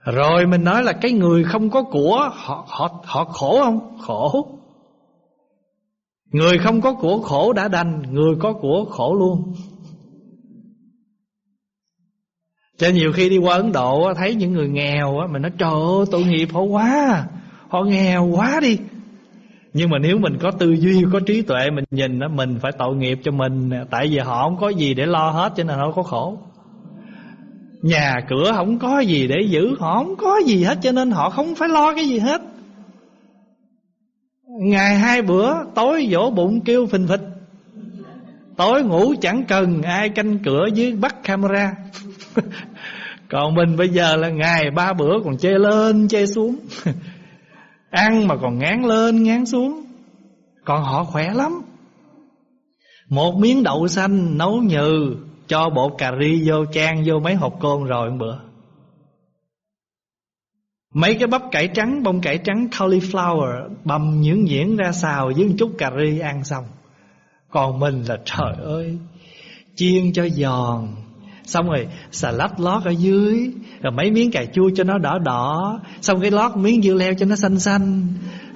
Rồi mình nói là cái người không có của họ họ họ khổ không? Khổ. Người không có của khổ đã đành, người có của khổ luôn. Cho nhiều khi đi qua Ấn Độ thấy những người nghèo á mình nói trời ơi tội nghiệp họ quá, à, họ nghèo quá đi. Nhưng mà nếu mình có tư duy, có trí tuệ mình nhìn á mình phải tội nghiệp cho mình tại vì họ không có gì để lo hết cho nên họ có khổ. Nhà cửa không có gì để giữ Họ không có gì hết cho nên họ không phải lo cái gì hết Ngày hai bữa Tối vỗ bụng kêu phình phịch Tối ngủ chẳng cần ai canh cửa dưới bắt camera còn mình bây giờ là ngày ba bữa còn chê lên chê xuống. Ăn mà còn ngán lên ngán xuống. Còn họ khỏe lắm. Một miếng đậu xanh nấu nhừ Cho bộ cà ri vô chan vô mấy hộp côn rồi một bữa. Mấy cái bắp cải trắng, bông cải trắng cauliflower Bầm nhuyễn nhuyễn ra xào với một chút cà ri ăn xong. Còn mình là trời ơi Chiên cho giòn Xong rồi xà lách lót ở dưới Rồi mấy miếng cà chua cho nó đỏ đỏ. Xong cái lót miếng dưa leo cho nó xanh xanh.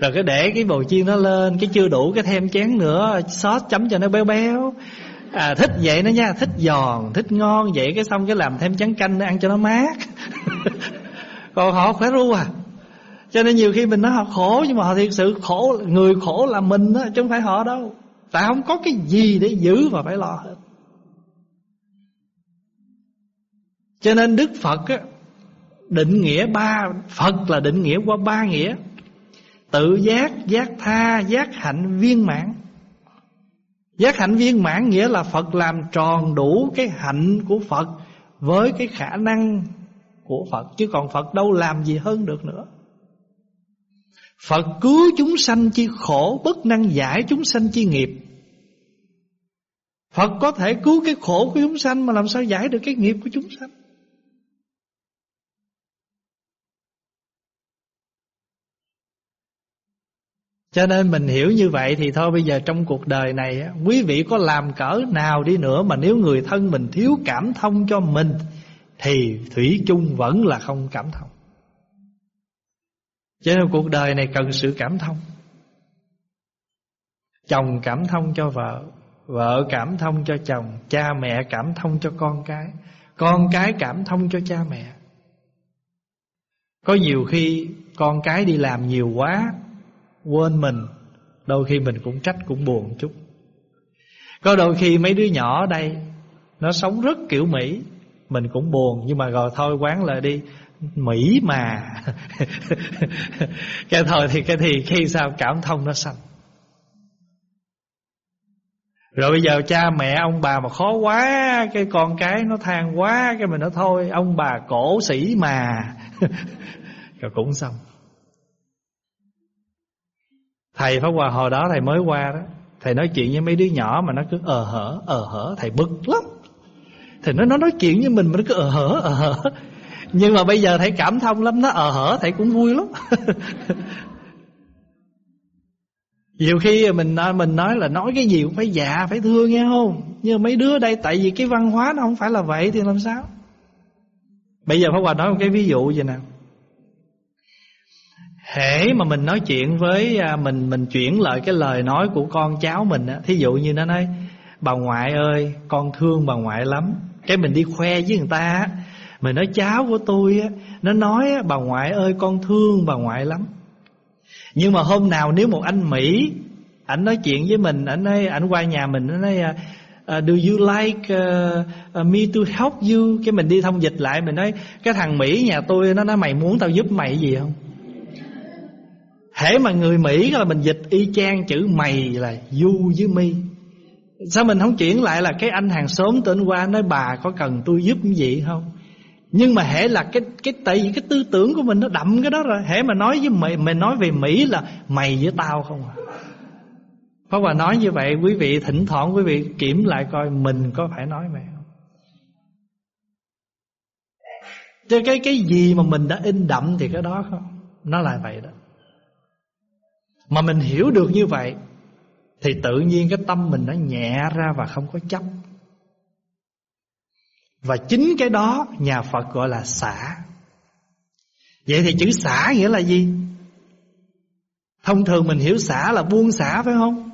Rồi cái để cái bầu chiên nó lên Cái chưa đủ cái thêm chén nữa Sốt chấm cho nó béo béo. À, Thích vậy đó nha Thích giòn, thích ngon Vậy cái xong cái làm thêm chén canh ăn cho nó mát. Còn họ khỏe ru à. Cho nên nhiều khi mình nói họ khổ Nhưng mà họ thiệt sự khổ Người khổ là mình đó Chứ không phải họ đâu. Tại không có cái gì để giữ mà phải lo hết. Cho nên Đức Phật á, định nghĩa ba Phật là định nghĩa qua ba nghĩa. Tự giác, giác tha, giác hạnh viên mãn. Giác hạnh viên mãn nghĩa là Phật làm tròn đủ cái hạnh của Phật Với cái khả năng của Phật Chứ còn Phật đâu làm gì hơn được nữa. Phật cứu chúng sanh chi khổ Bất năng giải chúng sanh chi nghiệp. Phật có thể cứu cái khổ của chúng sanh Mà làm sao giải được cái nghiệp của chúng sanh? Cho nên mình hiểu như vậy thì thôi, bây giờ trong cuộc đời này Quý vị có làm cỡ nào đi nữa Mà nếu người thân mình thiếu cảm thông cho mình, Thì Thủy chung vẫn là không cảm thông. Cho nên cuộc đời này cần sự cảm thông. Chồng cảm thông cho vợ Vợ cảm thông cho chồng, Cha mẹ cảm thông cho con cái Con cái cảm thông cho cha mẹ. Có nhiều khi con cái đi làm nhiều quá quên mình, Đôi khi mình cũng trách cũng buồn chút. Có đôi khi mấy đứa nhỏ ở đây, Nó sống rất kiểu Mỹ, Mình cũng buồn, Nhưng mà rồi thôi quán lại đi, Mỹ mà. Cái thời thì cái thì, khi sao cảm thông nó sanh. Rồi bây giờ cha mẹ, ông bà mà khó quá, Cái con cái nó than quá, Cái mình nó thôi, Ông bà cổ sĩ mà. Rồi cũng xong. Thầy Pháp Hòa hồi đó thầy mới qua đó. Thầy nói chuyện với mấy đứa nhỏ mà nó cứ ờ hở ờ hở. Thầy bực lắm. Thầy nói nó nói chuyện với mình mà nó cứ ờ hở ờ hở. Nhưng mà bây giờ thầy cảm thông lắm Nó ờ hở thầy cũng vui lắm. Nhiều khi mình nói, mình nói là nói cái gì cũng phải dạ Phải thương nghe không? Nhưng mấy đứa đây tại vì cái văn hóa nó không phải là vậy Thì làm sao? Bây giờ Pháp Hòa nói một cái ví dụ vậy nào hễ mà mình nói chuyện với à, mình mình chuyển lại cái lời nói của con cháu mình á thí dụ như nó nói bà ngoại ơi con thương bà ngoại lắm. Cái mình đi khoe với người ta mình nói cháu của tôi á nó nói bà ngoại ơi con thương bà ngoại lắm. Nhưng mà hôm nào nếu một anh mỹ ảnh nói chuyện với mình ảnh nói ảnh qua nhà mình nó nói Uh, do you like uh, uh, me to help you? Cái mình đi thông dịch lại Mình nói cái thằng Mỹ nhà tôi Nó nói mày muốn tao giúp mày gì không? Hễ mà người Mỹ là mình dịch y chang chữ mày là du với mi. Sao mình không chuyển lại là cái anh hàng xóm tên qua nói, bà có cần tôi giúp gì không? Nhưng mà hễ là cái cái tại vì cái tư tưởng của mình nó đậm cái đó rồi. Hễ mà nói với mày mày nói về Mỹ là mày với tao không à. Pháp Hòa nói như vậy, quý vị thỉnh thoảng quý vị kiểm lại coi mình có phải nói mày không? Chứ cái cái gì mà mình đã in đậm thì cái đó không? Nó là vậy đó mà mình hiểu được như vậy, Thì tự nhiên cái tâm mình nó nhẹ ra và không có chấp. Và chính cái đó nhà Phật gọi là xả. Vậy thì chữ xả nghĩa là gì? Thông thường mình hiểu xả là buông xả, phải không?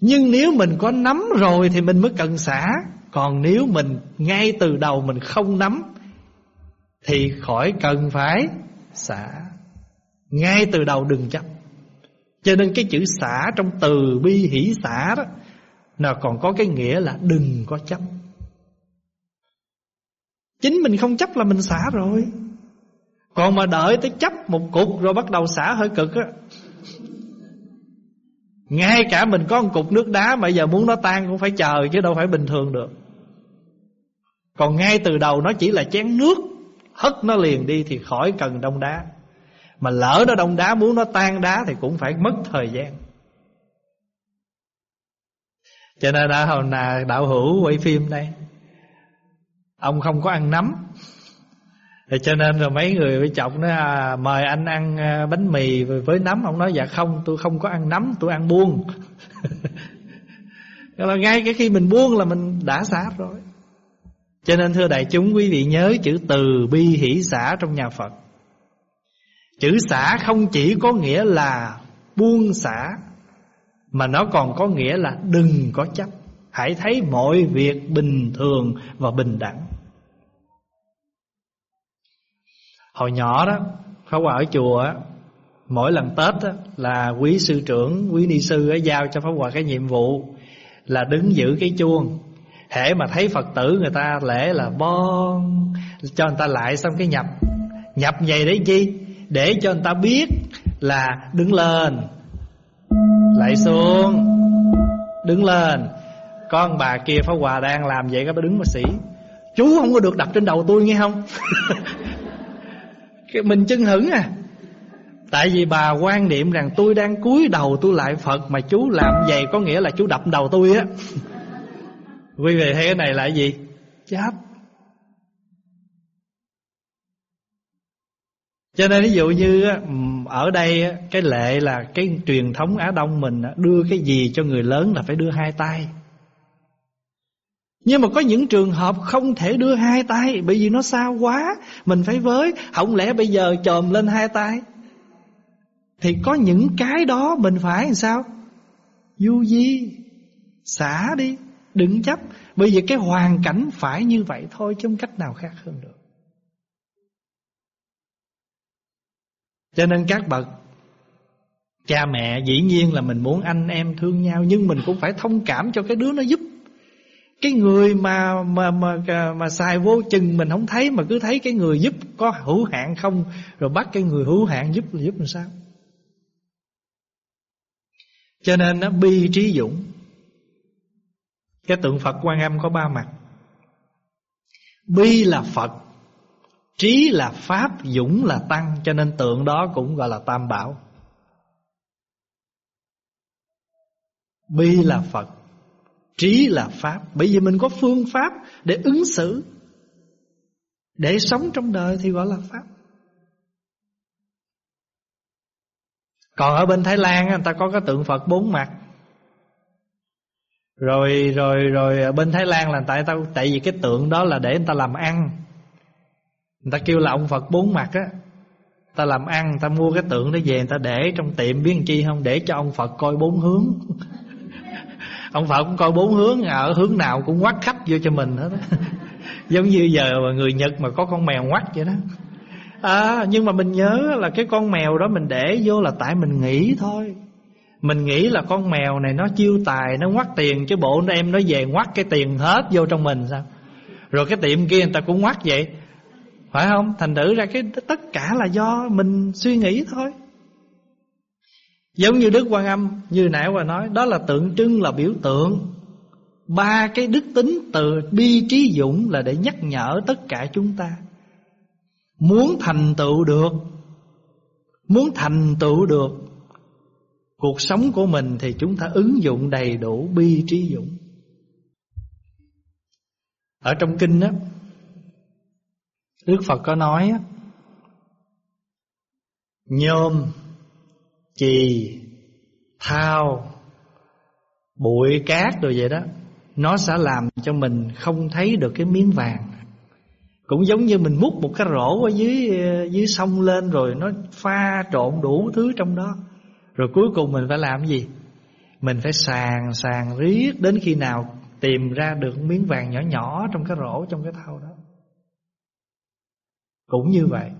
Nhưng nếu mình có nắm rồi thì mình mới cần xả. Còn nếu mình ngay từ đầu mình không nắm, Thì khỏi cần phải xả. Ngay từ đầu đừng chấp cho nên cái chữ xả trong từ bi hỷ xả đó, Nó còn có cái nghĩa là đừng có chấp. Chính mình không chấp là mình xả rồi. Còn mà đợi tới chấp một cục rồi bắt đầu xả hơi cực á. Ngay cả mình có một cục nước đá mà giờ muốn nó tan cũng phải chờ chứ đâu phải bình thường được. Còn ngay từ đầu nó chỉ là chén nước, Hất nó liền đi thì khỏi cần đông đá mà lỡ nó đông đá muốn nó tan đá Thì cũng phải mất thời gian. Cho nên là hồi nào đạo hữu quay phim đây ông không có ăn nấm. Thì cho nên rồi mấy người với chồng nó à, mời anh ăn à, bánh mì với nấm. Ông nói dạ không tôi không có ăn nấm tôi ăn buông. Là ngay cái khi mình buông là mình đã xả rồi. Cho nên thưa đại chúng quý vị nhớ chữ từ bi hỷ xả trong nhà Phật chữ xả không chỉ có nghĩa là buông xả mà nó còn có nghĩa là đừng có chấp. Hãy thấy mọi việc bình thường và bình đẳng. Hồi nhỏ đó Pháp Hòa ở chùa á Mỗi lần Tết á, là quý sư trưởng Quý ni sư á, giao cho Pháp Hòa cái nhiệm vụ Là đứng giữ cái chuông. Hễ mà thấy Phật tử người ta lễ là bon Cho người ta lại xong cái nhập. Nhập vậy đấy chi? Để cho người ta biết là đứng lên. Lại xuống. Đứng lên. Con bà kia phá Hòa đang làm vậy các bà đứng mà sĩ Chú không có được đặt trên đầu tôi nghe không? Cái mình chân hững à. Tại vì bà quan niệm rằng tôi đang cúi đầu tôi lại Phật Mà chú làm vậy có nghĩa là chú đập đầu tôi á. Quý vị thấy cái này là gì? Chấp Cho nên ví dụ như ở đây cái lệ là cái truyền thống Á Đông mình đưa cái gì cho người lớn là phải đưa hai tay. Nhưng mà có những trường hợp không thể đưa hai tay, Bởi vì nó xa quá, Mình phải với. Không lẽ bây giờ chồm lên hai tay? Thì có những cái đó mình phải làm sao? Du di, Xả đi, Đừng chấp. Bởi vì cái hoàn cảnh phải như vậy thôi, Chứ không cách nào khác hơn được. Cho nên các bậc Cha mẹ dĩ nhiên là mình muốn anh em thương nhau, Nhưng mình cũng phải thông cảm cho cái đứa nó giúp. Cái người mà mà mà mà xài vô chừng mình không thấy mà cứ thấy cái người giúp có hữu hạn không, rồi bắt cái người hữu hạn giúp là giúp làm sao? Cho nên nó bi trí dũng. Cái tượng Phật Quan Âm có ba mặt. Bi là Phật trí là pháp, dũng là tăng, cho nên tượng đó cũng gọi là tam bảo. Bi là Phật, Trí là Pháp. Bởi vì mình có phương pháp để ứng xử, Để sống trong đời thì gọi là Pháp. Còn ở bên Thái Lan người ta có cái tượng Phật bốn mặt. Rồi rồi rồi bên Thái Lan là tại tao tại vì cái tượng đó là để người ta làm ăn. Người ta kêu là ông Phật bốn mặt á. Ta làm ăn, ta mua cái tượng đó về người ta để trong tiệm biết chi không? Để cho ông Phật coi bốn hướng. Ông phật cũng coi bốn hướng à, ở hướng nào cũng quát khách vô cho mình hết giống như giờ mà người nhật mà có con mèo quắt vậy đó. À, nhưng mà mình nhớ là cái con mèo đó mình để vô là tại mình nghĩ thôi. Mình nghĩ là con mèo này nó chiêu tài Nó ngoắt tiền chứ bộ em nó về ngoắt cái tiền hết vô trong mình sao? Rồi cái tiệm kia người ta cũng ngoắt vậy. Phải không? Thành thử ra cái tất cả là do mình suy nghĩ thôi. Giống như Đức Quan Âm Như nãy qua nói, Đó là tượng trưng, là biểu tượng. Ba cái đức tính từ bi trí dũng Là để nhắc nhở tất cả chúng ta. Muốn thành tựu được, Muốn thành tựu được Cuộc sống của mình Thì chúng ta ứng dụng đầy đủ bi trí dũng. Ở trong kinh đó Đức Phật có nói Nhôm, chì, thao, bụi cát rồi vậy đó, nó sẽ làm cho mình không thấy được cái miếng vàng. Cũng giống như mình múc một cái rổ ở dưới ờ, dưới sông lên rồi nó pha trộn đủ thứ trong đó. Rồi cuối cùng mình phải làm gì? Mình phải sàng sàng riết đến khi nào tìm ra được miếng vàng nhỏ nhỏ trong cái rổ, trong cái thau đó cũng như vậy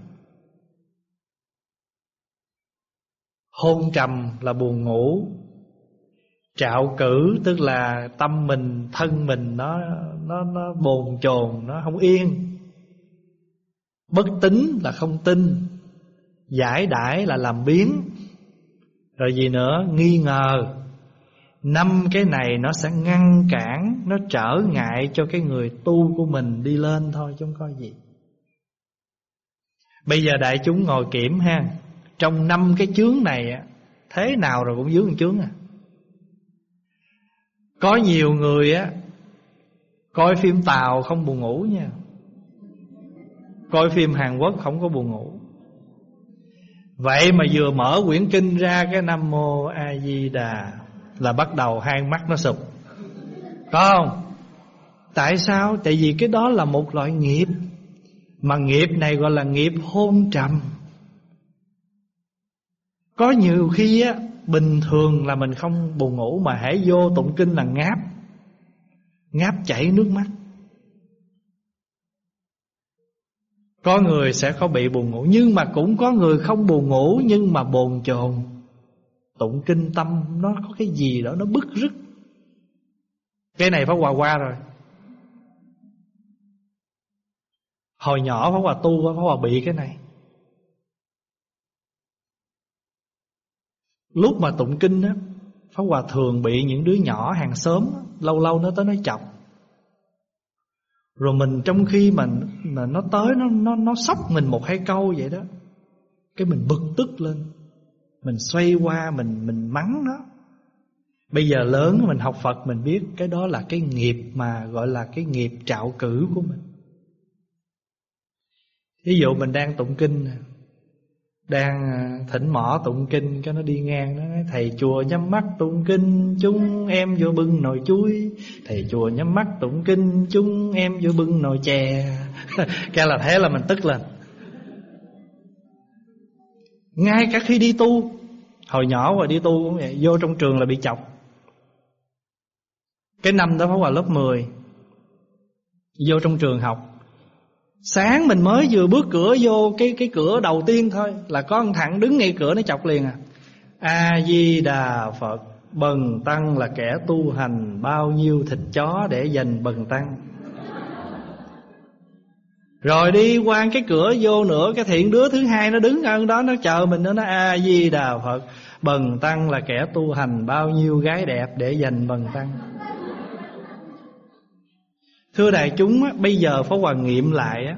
Hôn trầm là buồn ngủ Trạo cử tức là tâm mình, thân mình nó nó nó bồn chồn, nó không yên. Bất tính là không tin, giải đãi là làm biến. Rồi gì nữa, nghi ngờ. Năm cái này nó sẽ ngăn cản, nó trở ngại cho cái người tu của mình đi lên thôi chứ không có gì. Bây giờ đại chúng ngồi kiểm ha. Trong năm cái chướng này Thế nào rồi cũng vướng chướng à. Có nhiều người á, Coi phim Tàu không buồn ngủ nha. Coi phim Hàn Quốc không có buồn ngủ. Vậy mà vừa mở quyển kinh ra Cái Nam Mô A Di Đà Là bắt đầu hai mắt nó sụp. Có không? Tại sao? Tại vì cái đó là một loại nghiệp. Mà nghiệp này gọi là nghiệp hôn trầm. Có nhiều khi á, Bình thường là mình không buồn ngủ Mà hãy vô tụng kinh là ngáp. Ngáp chảy nước mắt. Có người sẽ có bị buồn ngủ, Nhưng mà cũng có người không buồn ngủ, Nhưng mà bồn chồn. Tụng kinh tâm Nó có cái gì đó nó bức rứt. Cái này phải qua qua rồi. Hồi nhỏ Pháp Hòa tu Pháp Hòa bị cái này. Lúc mà tụng kinh á Pháp Hòa thường bị những đứa nhỏ hàng xóm Lâu lâu nó tới nó chọc. Rồi mình trong khi mà, mà nó tới Nó nó nó sóc mình một hai câu vậy đó Cái mình bực tức lên. Mình xoay qua Mình mình mắng nó. Bây giờ lớn mình học Phật Mình biết cái đó là cái nghiệp mà Gọi là cái nghiệp trạo cử của mình. Ví dụ mình đang tụng kinh Đang à, thỉnh mỏ tụng kinh, Cái nó đi ngang, nó nói, Thầy chùa nhắm mắt tụng kinh, Chúng em vô bưng nồi chuối. Thầy chùa nhắm mắt tụng kinh, Chúng em vô bưng nồi chè. Cái là thế là mình tức lên. Ngay cả khi đi tu, Hồi nhỏ và đi tu cũng vậy, Vô trong trường là bị chọc. Cái năm đó phải vào lớp 10 Vô trong trường học Sáng mình mới vừa bước cửa vô cái cái cửa đầu tiên thôi, Là có một thằng đứng ngay cửa nó chọc liền à. A-di-đà Phật, Bần tăng là kẻ tu hành, Bao nhiêu thịt chó để dành bần tăng. Rồi đi qua cái cửa vô nữa Cái thiện đứa thứ hai nó đứng ở đó, Nó chờ mình nó nói A-di-đà Phật, Bần tăng là kẻ tu hành, Bao nhiêu gái đẹp để dành bần tăng. Thưa đại chúng Bây giờ Pháp Hòa nghiệm lại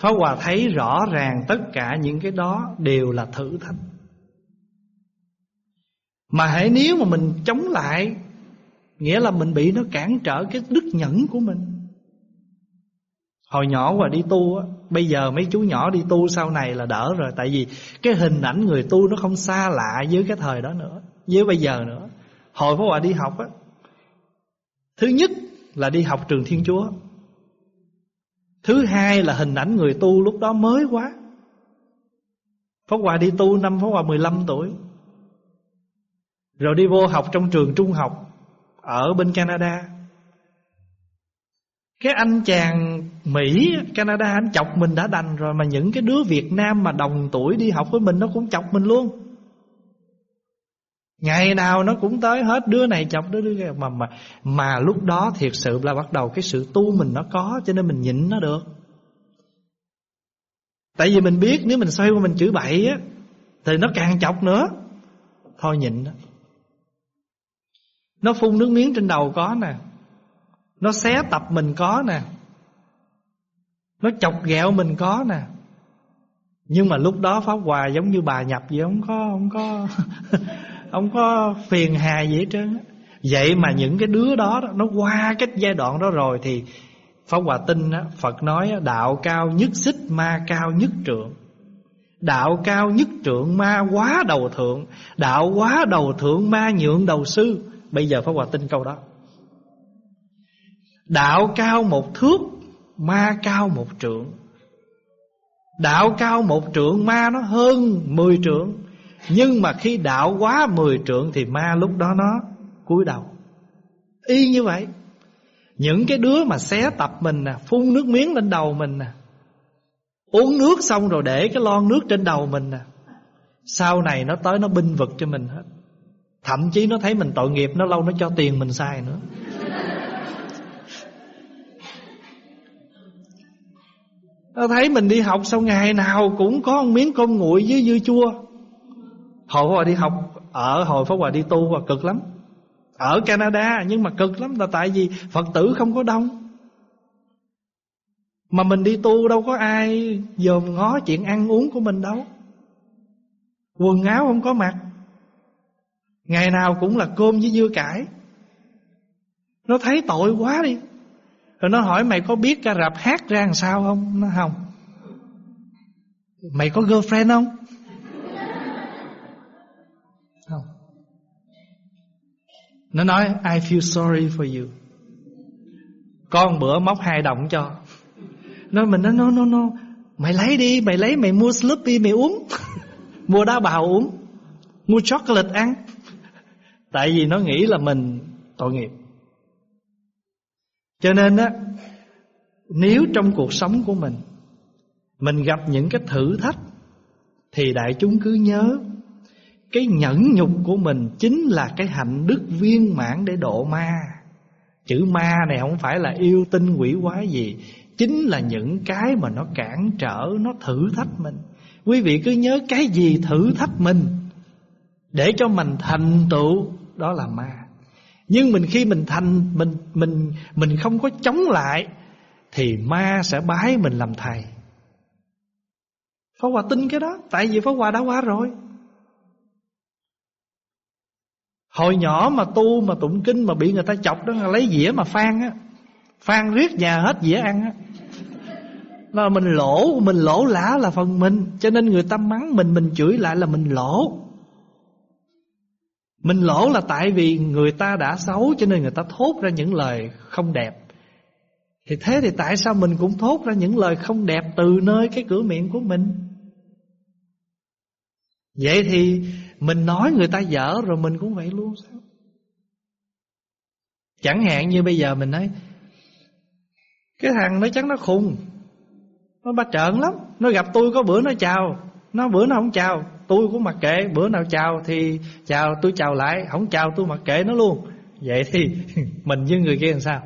Pháp Hòa thấy rõ ràng Tất cả những cái đó Đều là thử thách. Mà hãy nếu mà mình chống lại, Nghĩa là mình bị nó cản trở Cái đức nhẫn của mình. Hồi nhỏ Hòa đi tu Bây giờ mấy chú nhỏ đi tu sau này là đỡ rồi, Tại vì cái hình ảnh người tu Nó không xa lạ với cái thời đó nữa, Với bây giờ nữa. Hồi Pháp Hòa đi học á, Thứ nhất là đi học trường Thiên Chúa. Thứ hai là hình ảnh người tu lúc đó mới quá. Pháp Hòa đi tu năm Pháp Hòa 15 tuổi. Rồi đi vô học trong trường trung học Ở bên Canada. Cái anh chàng Mỹ, Canada, anh chọc mình đã đành rồi Mà những cái đứa Việt Nam mà đồng tuổi đi học với mình Nó cũng chọc mình luôn. Ngày nào nó cũng tới hết đứa này chọc đứa đứa kia mà mà mà lúc đó thiệt sự là bắt đầu cái sự tu mình nó có, cho nên mình nhịn nó được. Tại vì mình biết nếu mình xoay qua mình chửi bậy á, thì nó càng chọc nữa. Thôi nhịn đó. Nó phun nước miếng trên đầu có nè. Nó xé tập mình có nè. Nó chọc ghẹo mình có nè. Nhưng mà lúc đó Pháp Hòa giống như bà nhập vậy, Không có Không có Không có phiền hà gì hết trơn Vậy mà những cái đứa đó Nó qua cái giai đoạn đó rồi Thì Pháp Hòa Tinh Phật nói đạo cao nhất xích, Ma cao nhất trượng. Đạo cao nhất trượng, ma quá đầu thượng. Đạo quá đầu thượng, ma nhượng đầu sư. Bây giờ Pháp Hòa tin câu đó. Đạo cao một thước, Ma cao một trượng. Đạo cao một trượng, ma nó hơn mười trượng. Nhưng mà khi đạo quá mười trượng Thì ma lúc đó nó cúi đầu. Y như vậy. Những cái đứa mà xé tập mình nè, Phun nước miếng lên đầu mình nè, Uống nước xong rồi để cái lon nước trên đầu mình nè, Sau này nó tới nó binh vực cho mình hết. Thậm chí nó thấy mình tội nghiệp, Nó lâu nó cho tiền mình sai nữa. Nó thấy mình đi học, sau ngày nào cũng có một miếng cơm nguội với dưa chua. Hồi Hòa đi học, Ở hồi Phúc Hòa đi tu và cực lắm. Ở Canada, nhưng mà cực lắm, là tại vì Phật tử không có đông. Mà mình đi tu đâu có ai dòm ngó chuyện ăn uống của mình đâu. Quần áo không có mặc. Ngày nào cũng là cơm với dưa cải. Nó thấy tội quá đi. Rồi nó hỏi, mày có biết ca rạp hát ra làm sao không? Nó không. Mày có girlfriend Không? Nó nói, I feel sorry for you. Con bữa móc hai đồng cho. Nói, mình nói, no no no. Mày lấy đi, Mày lấy, mày mua Slurpee mày uống. Mua đá bào uống. Mua chocolate ăn. Tại vì nó nghĩ là mình tội nghiệp. Cho nên á, Nếu trong cuộc sống của mình Mình gặp những cái thử thách, Thì đại chúng cứ nhớ cái nhẫn nhục của mình Chính là cái hạnh đức viên mãn để độ ma. Chữ ma này không phải là yêu tinh quỷ quái gì, Chính là những cái mà nó cản trở, Nó thử thách mình. Quý vị cứ nhớ cái gì thử thách mình Để cho mình thành tựu, Đó là ma. Nhưng mình khi mình thành, Mình mình mình không có chống lại Thì ma sẽ bái mình làm thầy. Pháp Hòa tin cái đó, Tại vì Pháp Hòa đã qua rồi. Hồi nhỏ mà tu mà tụng kinh Mà bị người ta chọc đó là Lấy dĩa mà phan á, Phan riết nhà hết dĩa ăn á. Là mình lỗ Mình lỗ lã là phần mình, Cho nên người ta mắng mình Mình chửi lại là mình lỗ. Mình lỗ là tại vì người ta đã xấu, Cho nên người ta thốt ra những lời không đẹp. Thì thế thì tại sao mình cũng thốt ra những lời không đẹp Từ nơi cái cửa miệng của mình? Vậy thì mình nói người ta dở Rồi mình cũng vậy luôn sao? Chẳng hạn như bây giờ mình nói, Cái thằng nó chắc nó khùng, nó ba trợn lắm, Nó gặp tôi có bữa nó chào, Nó bữa nó không chào, Tôi cũng mặc kệ, Bữa nào chào thì chào, tôi chào lại, Không chào tôi mặc kệ nó luôn. Vậy thì mình với người kia làm sao?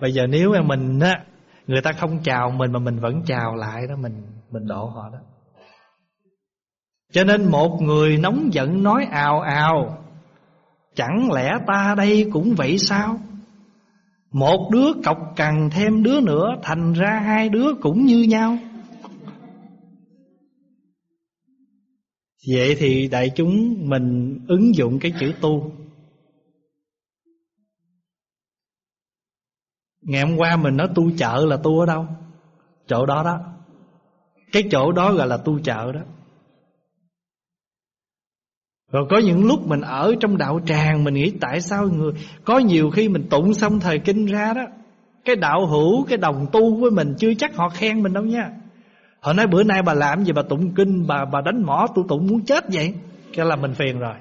Bây giờ nếu mà mình á, Người ta không chào mình mà mình vẫn chào lại đó, Mình mình độ họ đó. Cho nên một người nóng giận nói ào ào, Chẳng lẽ ta đây cũng vậy sao? Một đứa cọc cằn thêm đứa nữa, Thành ra hai đứa cũng như nhau. Vậy thì đại chúng mình ứng dụng cái chữ tu. Ngày hôm qua mình nói tu chợ là tu ở đâu? Chỗ đó đó. Cái chỗ đó gọi là tu chợ đó rồi có những lúc mình ở trong đạo tràng Mình nghĩ tại sao người Có nhiều khi mình tụng xong thời kinh ra đó Cái đạo hữu, cái đồng tu với mình Chưa chắc họ khen mình đâu nha. Họ nói bữa nay bà làm gì bà tụng kinh Bà bà đánh mỏ tôi tụng muốn chết vậy? Cái là mình phiền rồi.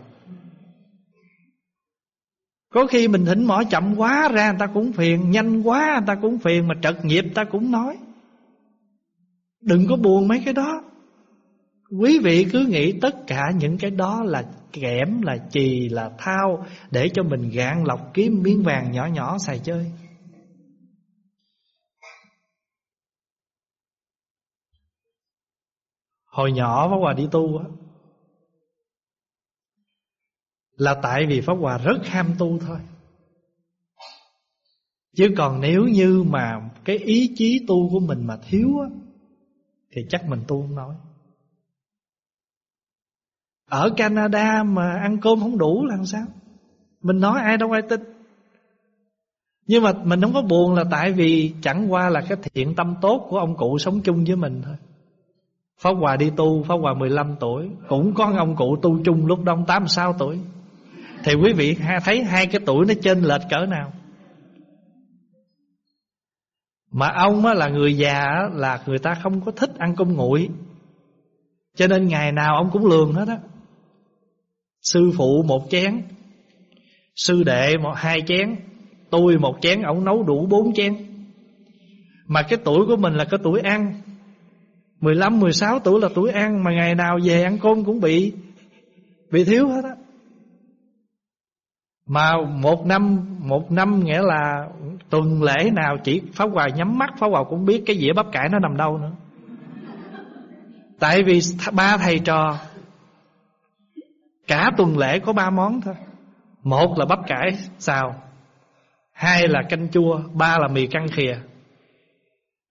Có khi mình thỉnh mỏ chậm quá ra người ta cũng phiền Nhanh quá người ta cũng phiền Mà trật nhịp ta cũng nói. Đừng có buồn mấy cái đó. Quý vị cứ nghĩ tất cả những cái đó là kẽm, là chì, là thao Để cho mình gạn lọc kiếm miếng vàng nhỏ nhỏ xài chơi. Hồi nhỏ Pháp Hòa đi tu á Là tại vì Pháp Hòa rất ham tu thôi. Chứ còn nếu như mà cái ý chí tu của mình mà thiếu á Thì chắc mình tu không nói ở Canada mà ăn cơm không đủ là làm sao? Mình nói ai đâu ai tin. Nhưng mà mình không có buồn là tại vì Chẳng qua là cái thiện tâm tốt của ông cụ sống chung với mình thôi. Pháp Hòa đi tu, Pháp Hòa 15 tuổi, Cũng có ông cụ tu chung lúc đó ông 86 tuổi. Thì quý vị thấy hai cái tuổi nó trên lệch cỡ nào? Mà ông là người già là người ta không có thích ăn cơm nguội. Cho nên ngày nào ông cũng lường hết á. Sư phụ một chén Sư đệ một hai chén Tôi một chén Ông nấu đủ bốn chén. Mà cái tuổi của mình là cái tuổi ăn. 15, 16 tuổi là tuổi ăn Mà ngày nào về ăn cơm cũng bị Bị thiếu hết á. Mà một năm Một năm nghĩa là Tuần lễ nào chỉ Pháp Hòa nhắm mắt Pháp Hòa cũng biết cái dĩa bắp cải nó nằm đâu nữa. Tại vì ba thầy trò Cả tuần lễ có ba món thôi. Một là bắp cải xào, Hai là canh chua, Ba là mì căng khìa.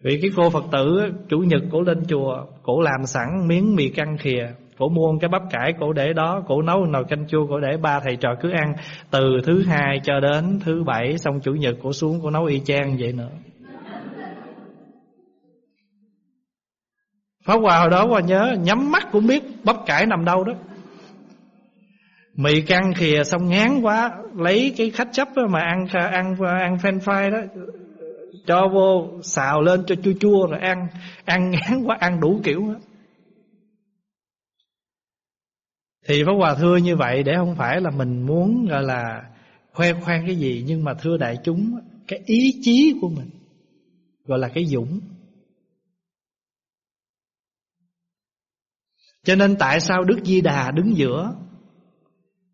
Vì cái cô Phật tử, Chủ nhật cổ lên chùa, Cổ làm sẵn miếng mì căng khìa. Cổ mua cái bắp cải, cổ để đó, Cổ nấu nồi canh chua, cổ để ba thầy trò cứ ăn. Từ thứ hai cho đến thứ bảy, Xong chủ nhật cổ xuống, cổ nấu y chang vậy nữa. Pháp Hòa hồi đó, Hòa nhớ, Nhắm mắt cũng biết bắp cải nằm đâu đó. Mì căng khìa xong ngán quá, Lấy cái khách chấp mà ăn ăn ăn french fry đó, Cho vô, xào lên cho chua chua rồi ăn Ăn ngán quá, ăn đủ kiểu đó. Thì Pháp Hòa thưa như vậy Để không phải là mình muốn, gọi là, Khoe khoang cái gì, Nhưng mà thưa đại chúng, Cái ý chí của mình, Gọi là cái dũng Cho nên tại sao Đức Di Đà đứng giữa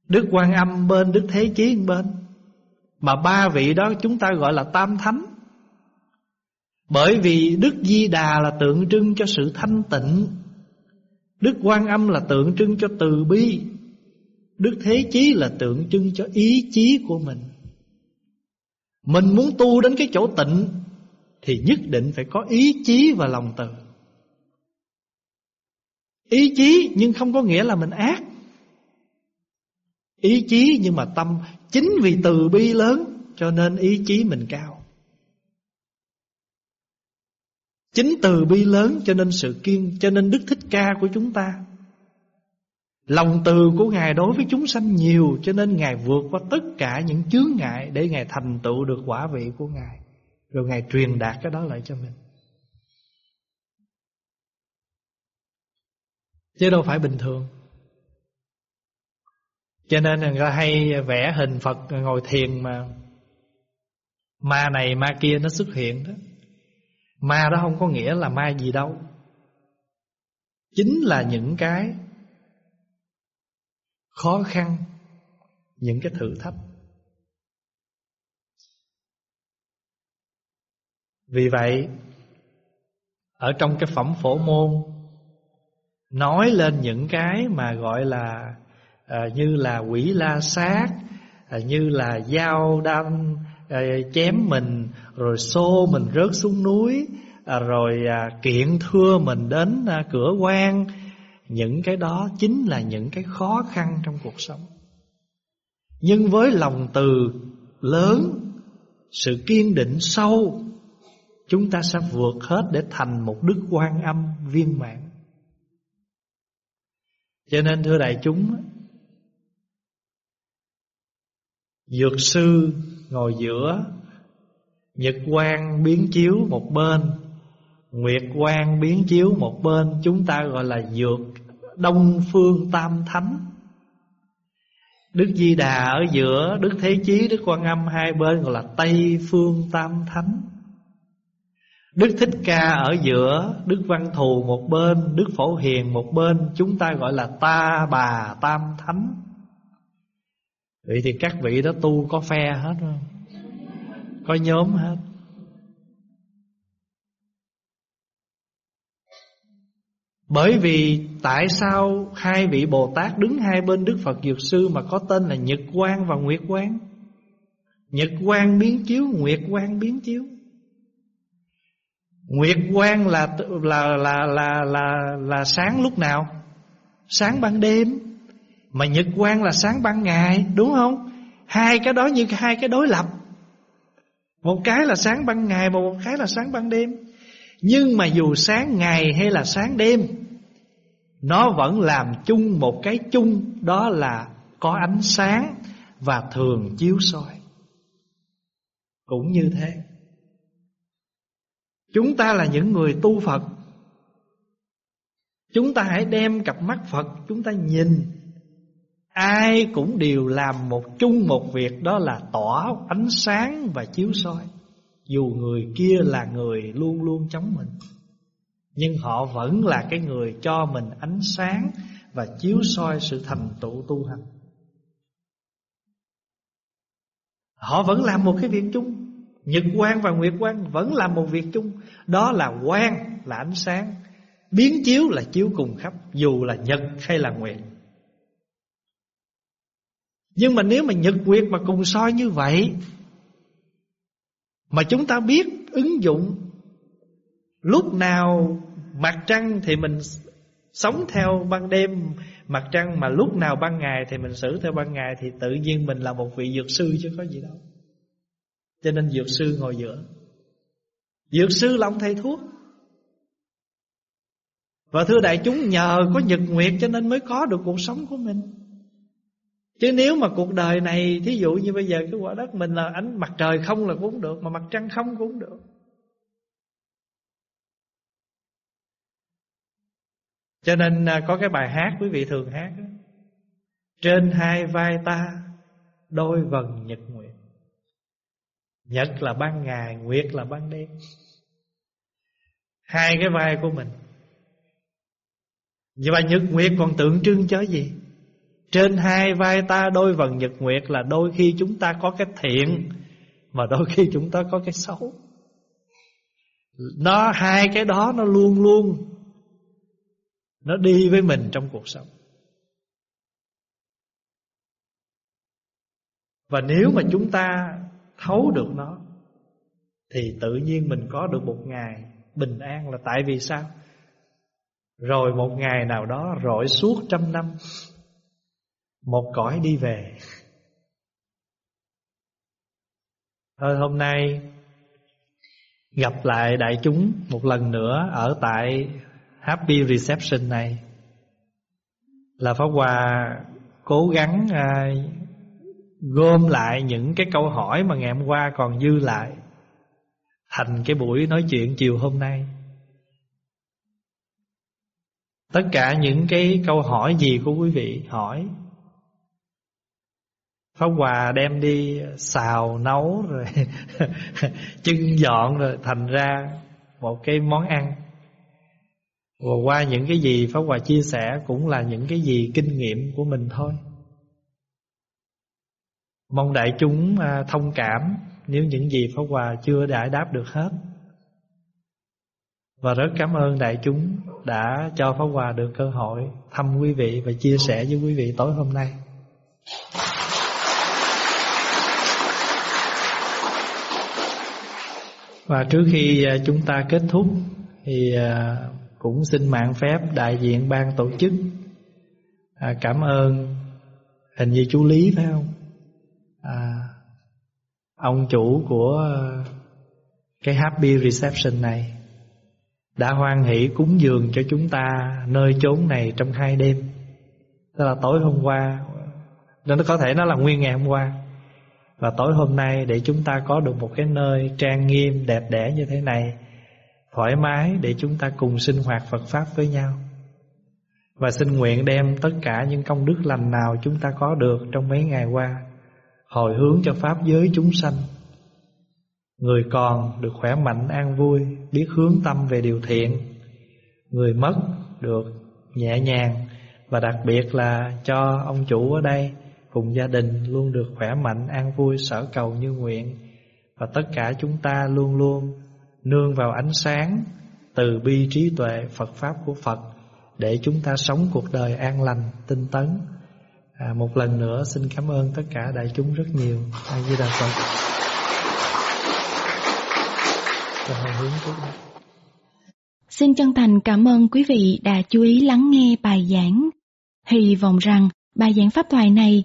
Đức Quan Âm bên, Đức Thế Chí bên. Mà ba vị đó chúng ta gọi là Tam Thánh. Bởi vì Đức Di Đà là tượng trưng cho sự thanh tịnh. Đức Quan Âm là tượng trưng cho từ bi. Đức Thế Chí là tượng trưng cho ý chí của mình. Mình muốn tu đến cái chỗ tịnh Thì nhất định phải có ý chí và lòng từ. Ý chí nhưng không có nghĩa là mình ác. Ý chí nhưng mà tâm Chính vì từ bi lớn, Cho nên ý chí mình cao. Chính từ bi lớn cho nên sự kiên, Cho nên Đức Thích Ca của chúng ta. Lòng từ của Ngài đối với chúng sanh nhiều, Cho nên Ngài vượt qua tất cả những chướng ngại Để Ngài thành tựu được quả vị của Ngài. Rồi Ngài truyền đạt cái đó lại cho mình. Chứ đâu phải bình thường. Cho nên người ta hay vẽ hình Phật ngồi thiền mà. Ma này, ma kia nó xuất hiện đó. Ma đó không có nghĩa là ma gì đâu. Chính là những cái Khó khăn, Những cái thử thách. Vì vậy, Ở trong cái phẩm phổ môn, nói lên những cái mà gọi là à, như là quỷ la sát à, như là dao đâm à, chém mình rồi xô mình rớt xuống núi à, rồi à, kiện thưa mình đến à, cửa quan. Những cái đó chính là những cái khó khăn trong cuộc sống. Nhưng với lòng từ lớn sự kiên định sâu chúng ta sẽ vượt hết để thành một đức quan âm viên mãn. Cho nên thưa đại chúng Dược sư ngồi giữa Nhật quang biến chiếu một bên Nguyệt quang biến chiếu một bên Chúng ta gọi là dược Đông phương tam thánh. Đức Di Đà ở giữa Đức Thế Chí, Đức Quan Âm hai bên gọi là Tây phương tam thánh. Đức Thích Ca ở giữa Đức Văn Thù một bên Đức Phổ Hiền một bên Chúng ta gọi là ta bà tam thánh. Vậy thì các vị đó tu có phe hết không? Có nhóm hết Bởi vì tại sao hai vị Bồ Tát đứng hai bên Đức Phật Dược Sư mà có tên là Nhật Quang và Nguyệt Quang? Nhật Quang biến chiếu, Nguyệt Quang biến chiếu. Nguyệt quang là là là là là là sáng lúc nào? Sáng ban đêm. Mà nhật quang là sáng ban ngày, đúng không? Hai cái đó như hai cái đối lập. Một cái là sáng ban ngày, một cái là sáng ban đêm. Nhưng mà dù sáng ngày hay là sáng đêm, nó vẫn làm chung một cái chung, đó là có ánh sáng và thường chiếu soi. Cũng như thế. Chúng ta là những người tu Phật Chúng ta hãy đem cặp mắt Phật Chúng ta nhìn Ai cũng đều làm một chung một việc, Đó là tỏa ánh sáng và chiếu soi. Dù người kia là người luôn luôn chống mình, Nhưng họ vẫn là cái người cho mình ánh sáng Và chiếu soi sự thành tựu tu hành. Họ vẫn làm một cái việc chung. Nhật quan và nguyệt quan vẫn là một việc chung. Đó là quan là ánh sáng. Biến chiếu là chiếu cùng khắp, Dù là nhật hay là nguyệt. Nhưng mà nếu mà nhật nguyệt mà cùng soi như vậy, Mà chúng ta biết ứng dụng, Lúc nào mặt trăng thì mình Sống theo ban đêm, mặt trăng mà lúc nào ban ngày thì mình xử theo ban ngày thì tự nhiên mình là một vị dược sư chứ có gì đâu. Cho nên dược sư ngồi giữa. Dược sư là ông thầy thuốc. Và thưa đại chúng, nhờ có nhật nguyệt cho nên mới có được cuộc sống của mình. Chứ nếu mà cuộc đời này, Thí dụ như bây giờ cái quả đất mình là ánh mặt trời không là cũng được, Mà mặt trăng không cũng được. Cho nên à, có cái bài hát quý vị thường hát đó. Trên hai vai ta, Đôi vần nhật nguyệt. Nhật là ban ngày, Nguyệt là ban đêm. Hai cái vai của mình. Và nhật nguyệt còn tượng trưng cho gì? Trên hai vai ta, đôi vần nhật nguyệt là đôi khi chúng ta có cái thiện, Mà đôi khi chúng ta có cái xấu. Nó, hai cái đó nó luôn luôn, Nó đi với mình trong cuộc sống. Và nếu mà chúng ta thấu được nó, Thì tự nhiên mình có được một ngày bình an là tại vì sao? Rồi một ngày nào đó rọi suốt trăm năm một cõi đi về. Thôi hôm nay Gặp lại đại chúng một lần nữa Ở tại Happy Reception này. Là Pháp Hòa cố gắng à, Gom lại những cái câu hỏi Mà ngày hôm qua còn dư lại Thành cái buổi nói chuyện chiều hôm nay. Tất cả những cái câu hỏi gì của quý vị hỏi Pháp Hòa đem đi xào nấu rồi Chưng dọn rồi thành ra một cái món ăn. Và qua những cái gì Pháp Hòa chia sẻ cũng là những cái gì kinh nghiệm của mình thôi. Mong đại chúng à, thông cảm nếu những gì Pháp Hòa chưa đã đáp được hết. Và rất cảm ơn đại chúng đã cho Pháp Hòa được cơ hội thăm quý vị và chia sẻ với quý vị tối hôm nay. Và trước khi à, chúng ta kết thúc thì à, cũng xin mạng phép đại diện ban tổ chức à, cảm ơn hình như chú Lý phải không? À, ông chủ của à, cái Happy Reception này đã hoan hỷ cúng dường cho chúng ta nơi chốn này trong hai đêm. Tức là tối hôm qua, nó có thể nó là nguyên ngày hôm qua. Và tối hôm nay để chúng ta có được một cái nơi trang nghiêm, đẹp đẽ như thế này, Thoải mái để chúng ta cùng sinh hoạt Phật Pháp với nhau. Và xin nguyện đem tất cả những công đức lành nào chúng ta có được trong mấy ngày qua, Hồi hướng cho Pháp giới chúng sanh. Người còn được khỏe mạnh, an vui, Biết hướng tâm về điều thiện. Người mất được nhẹ nhàng, Và đặc biệt là cho ông chủ ở đây cùng gia đình luôn được khỏe mạnh, an vui, sở cầu như nguyện. Và tất cả chúng ta luôn luôn nương vào ánh sáng từ bi trí tuệ Phật Pháp của Phật để chúng ta sống cuộc đời an lành, tinh tấn. À, một lần nữa xin cảm ơn tất cả đại chúng rất nhiều. A Di Đà Phật. Xin chân thành cảm ơn quý vị đã chú ý lắng nghe bài giảng. Hy vọng rằng bài giảng pháp thoại này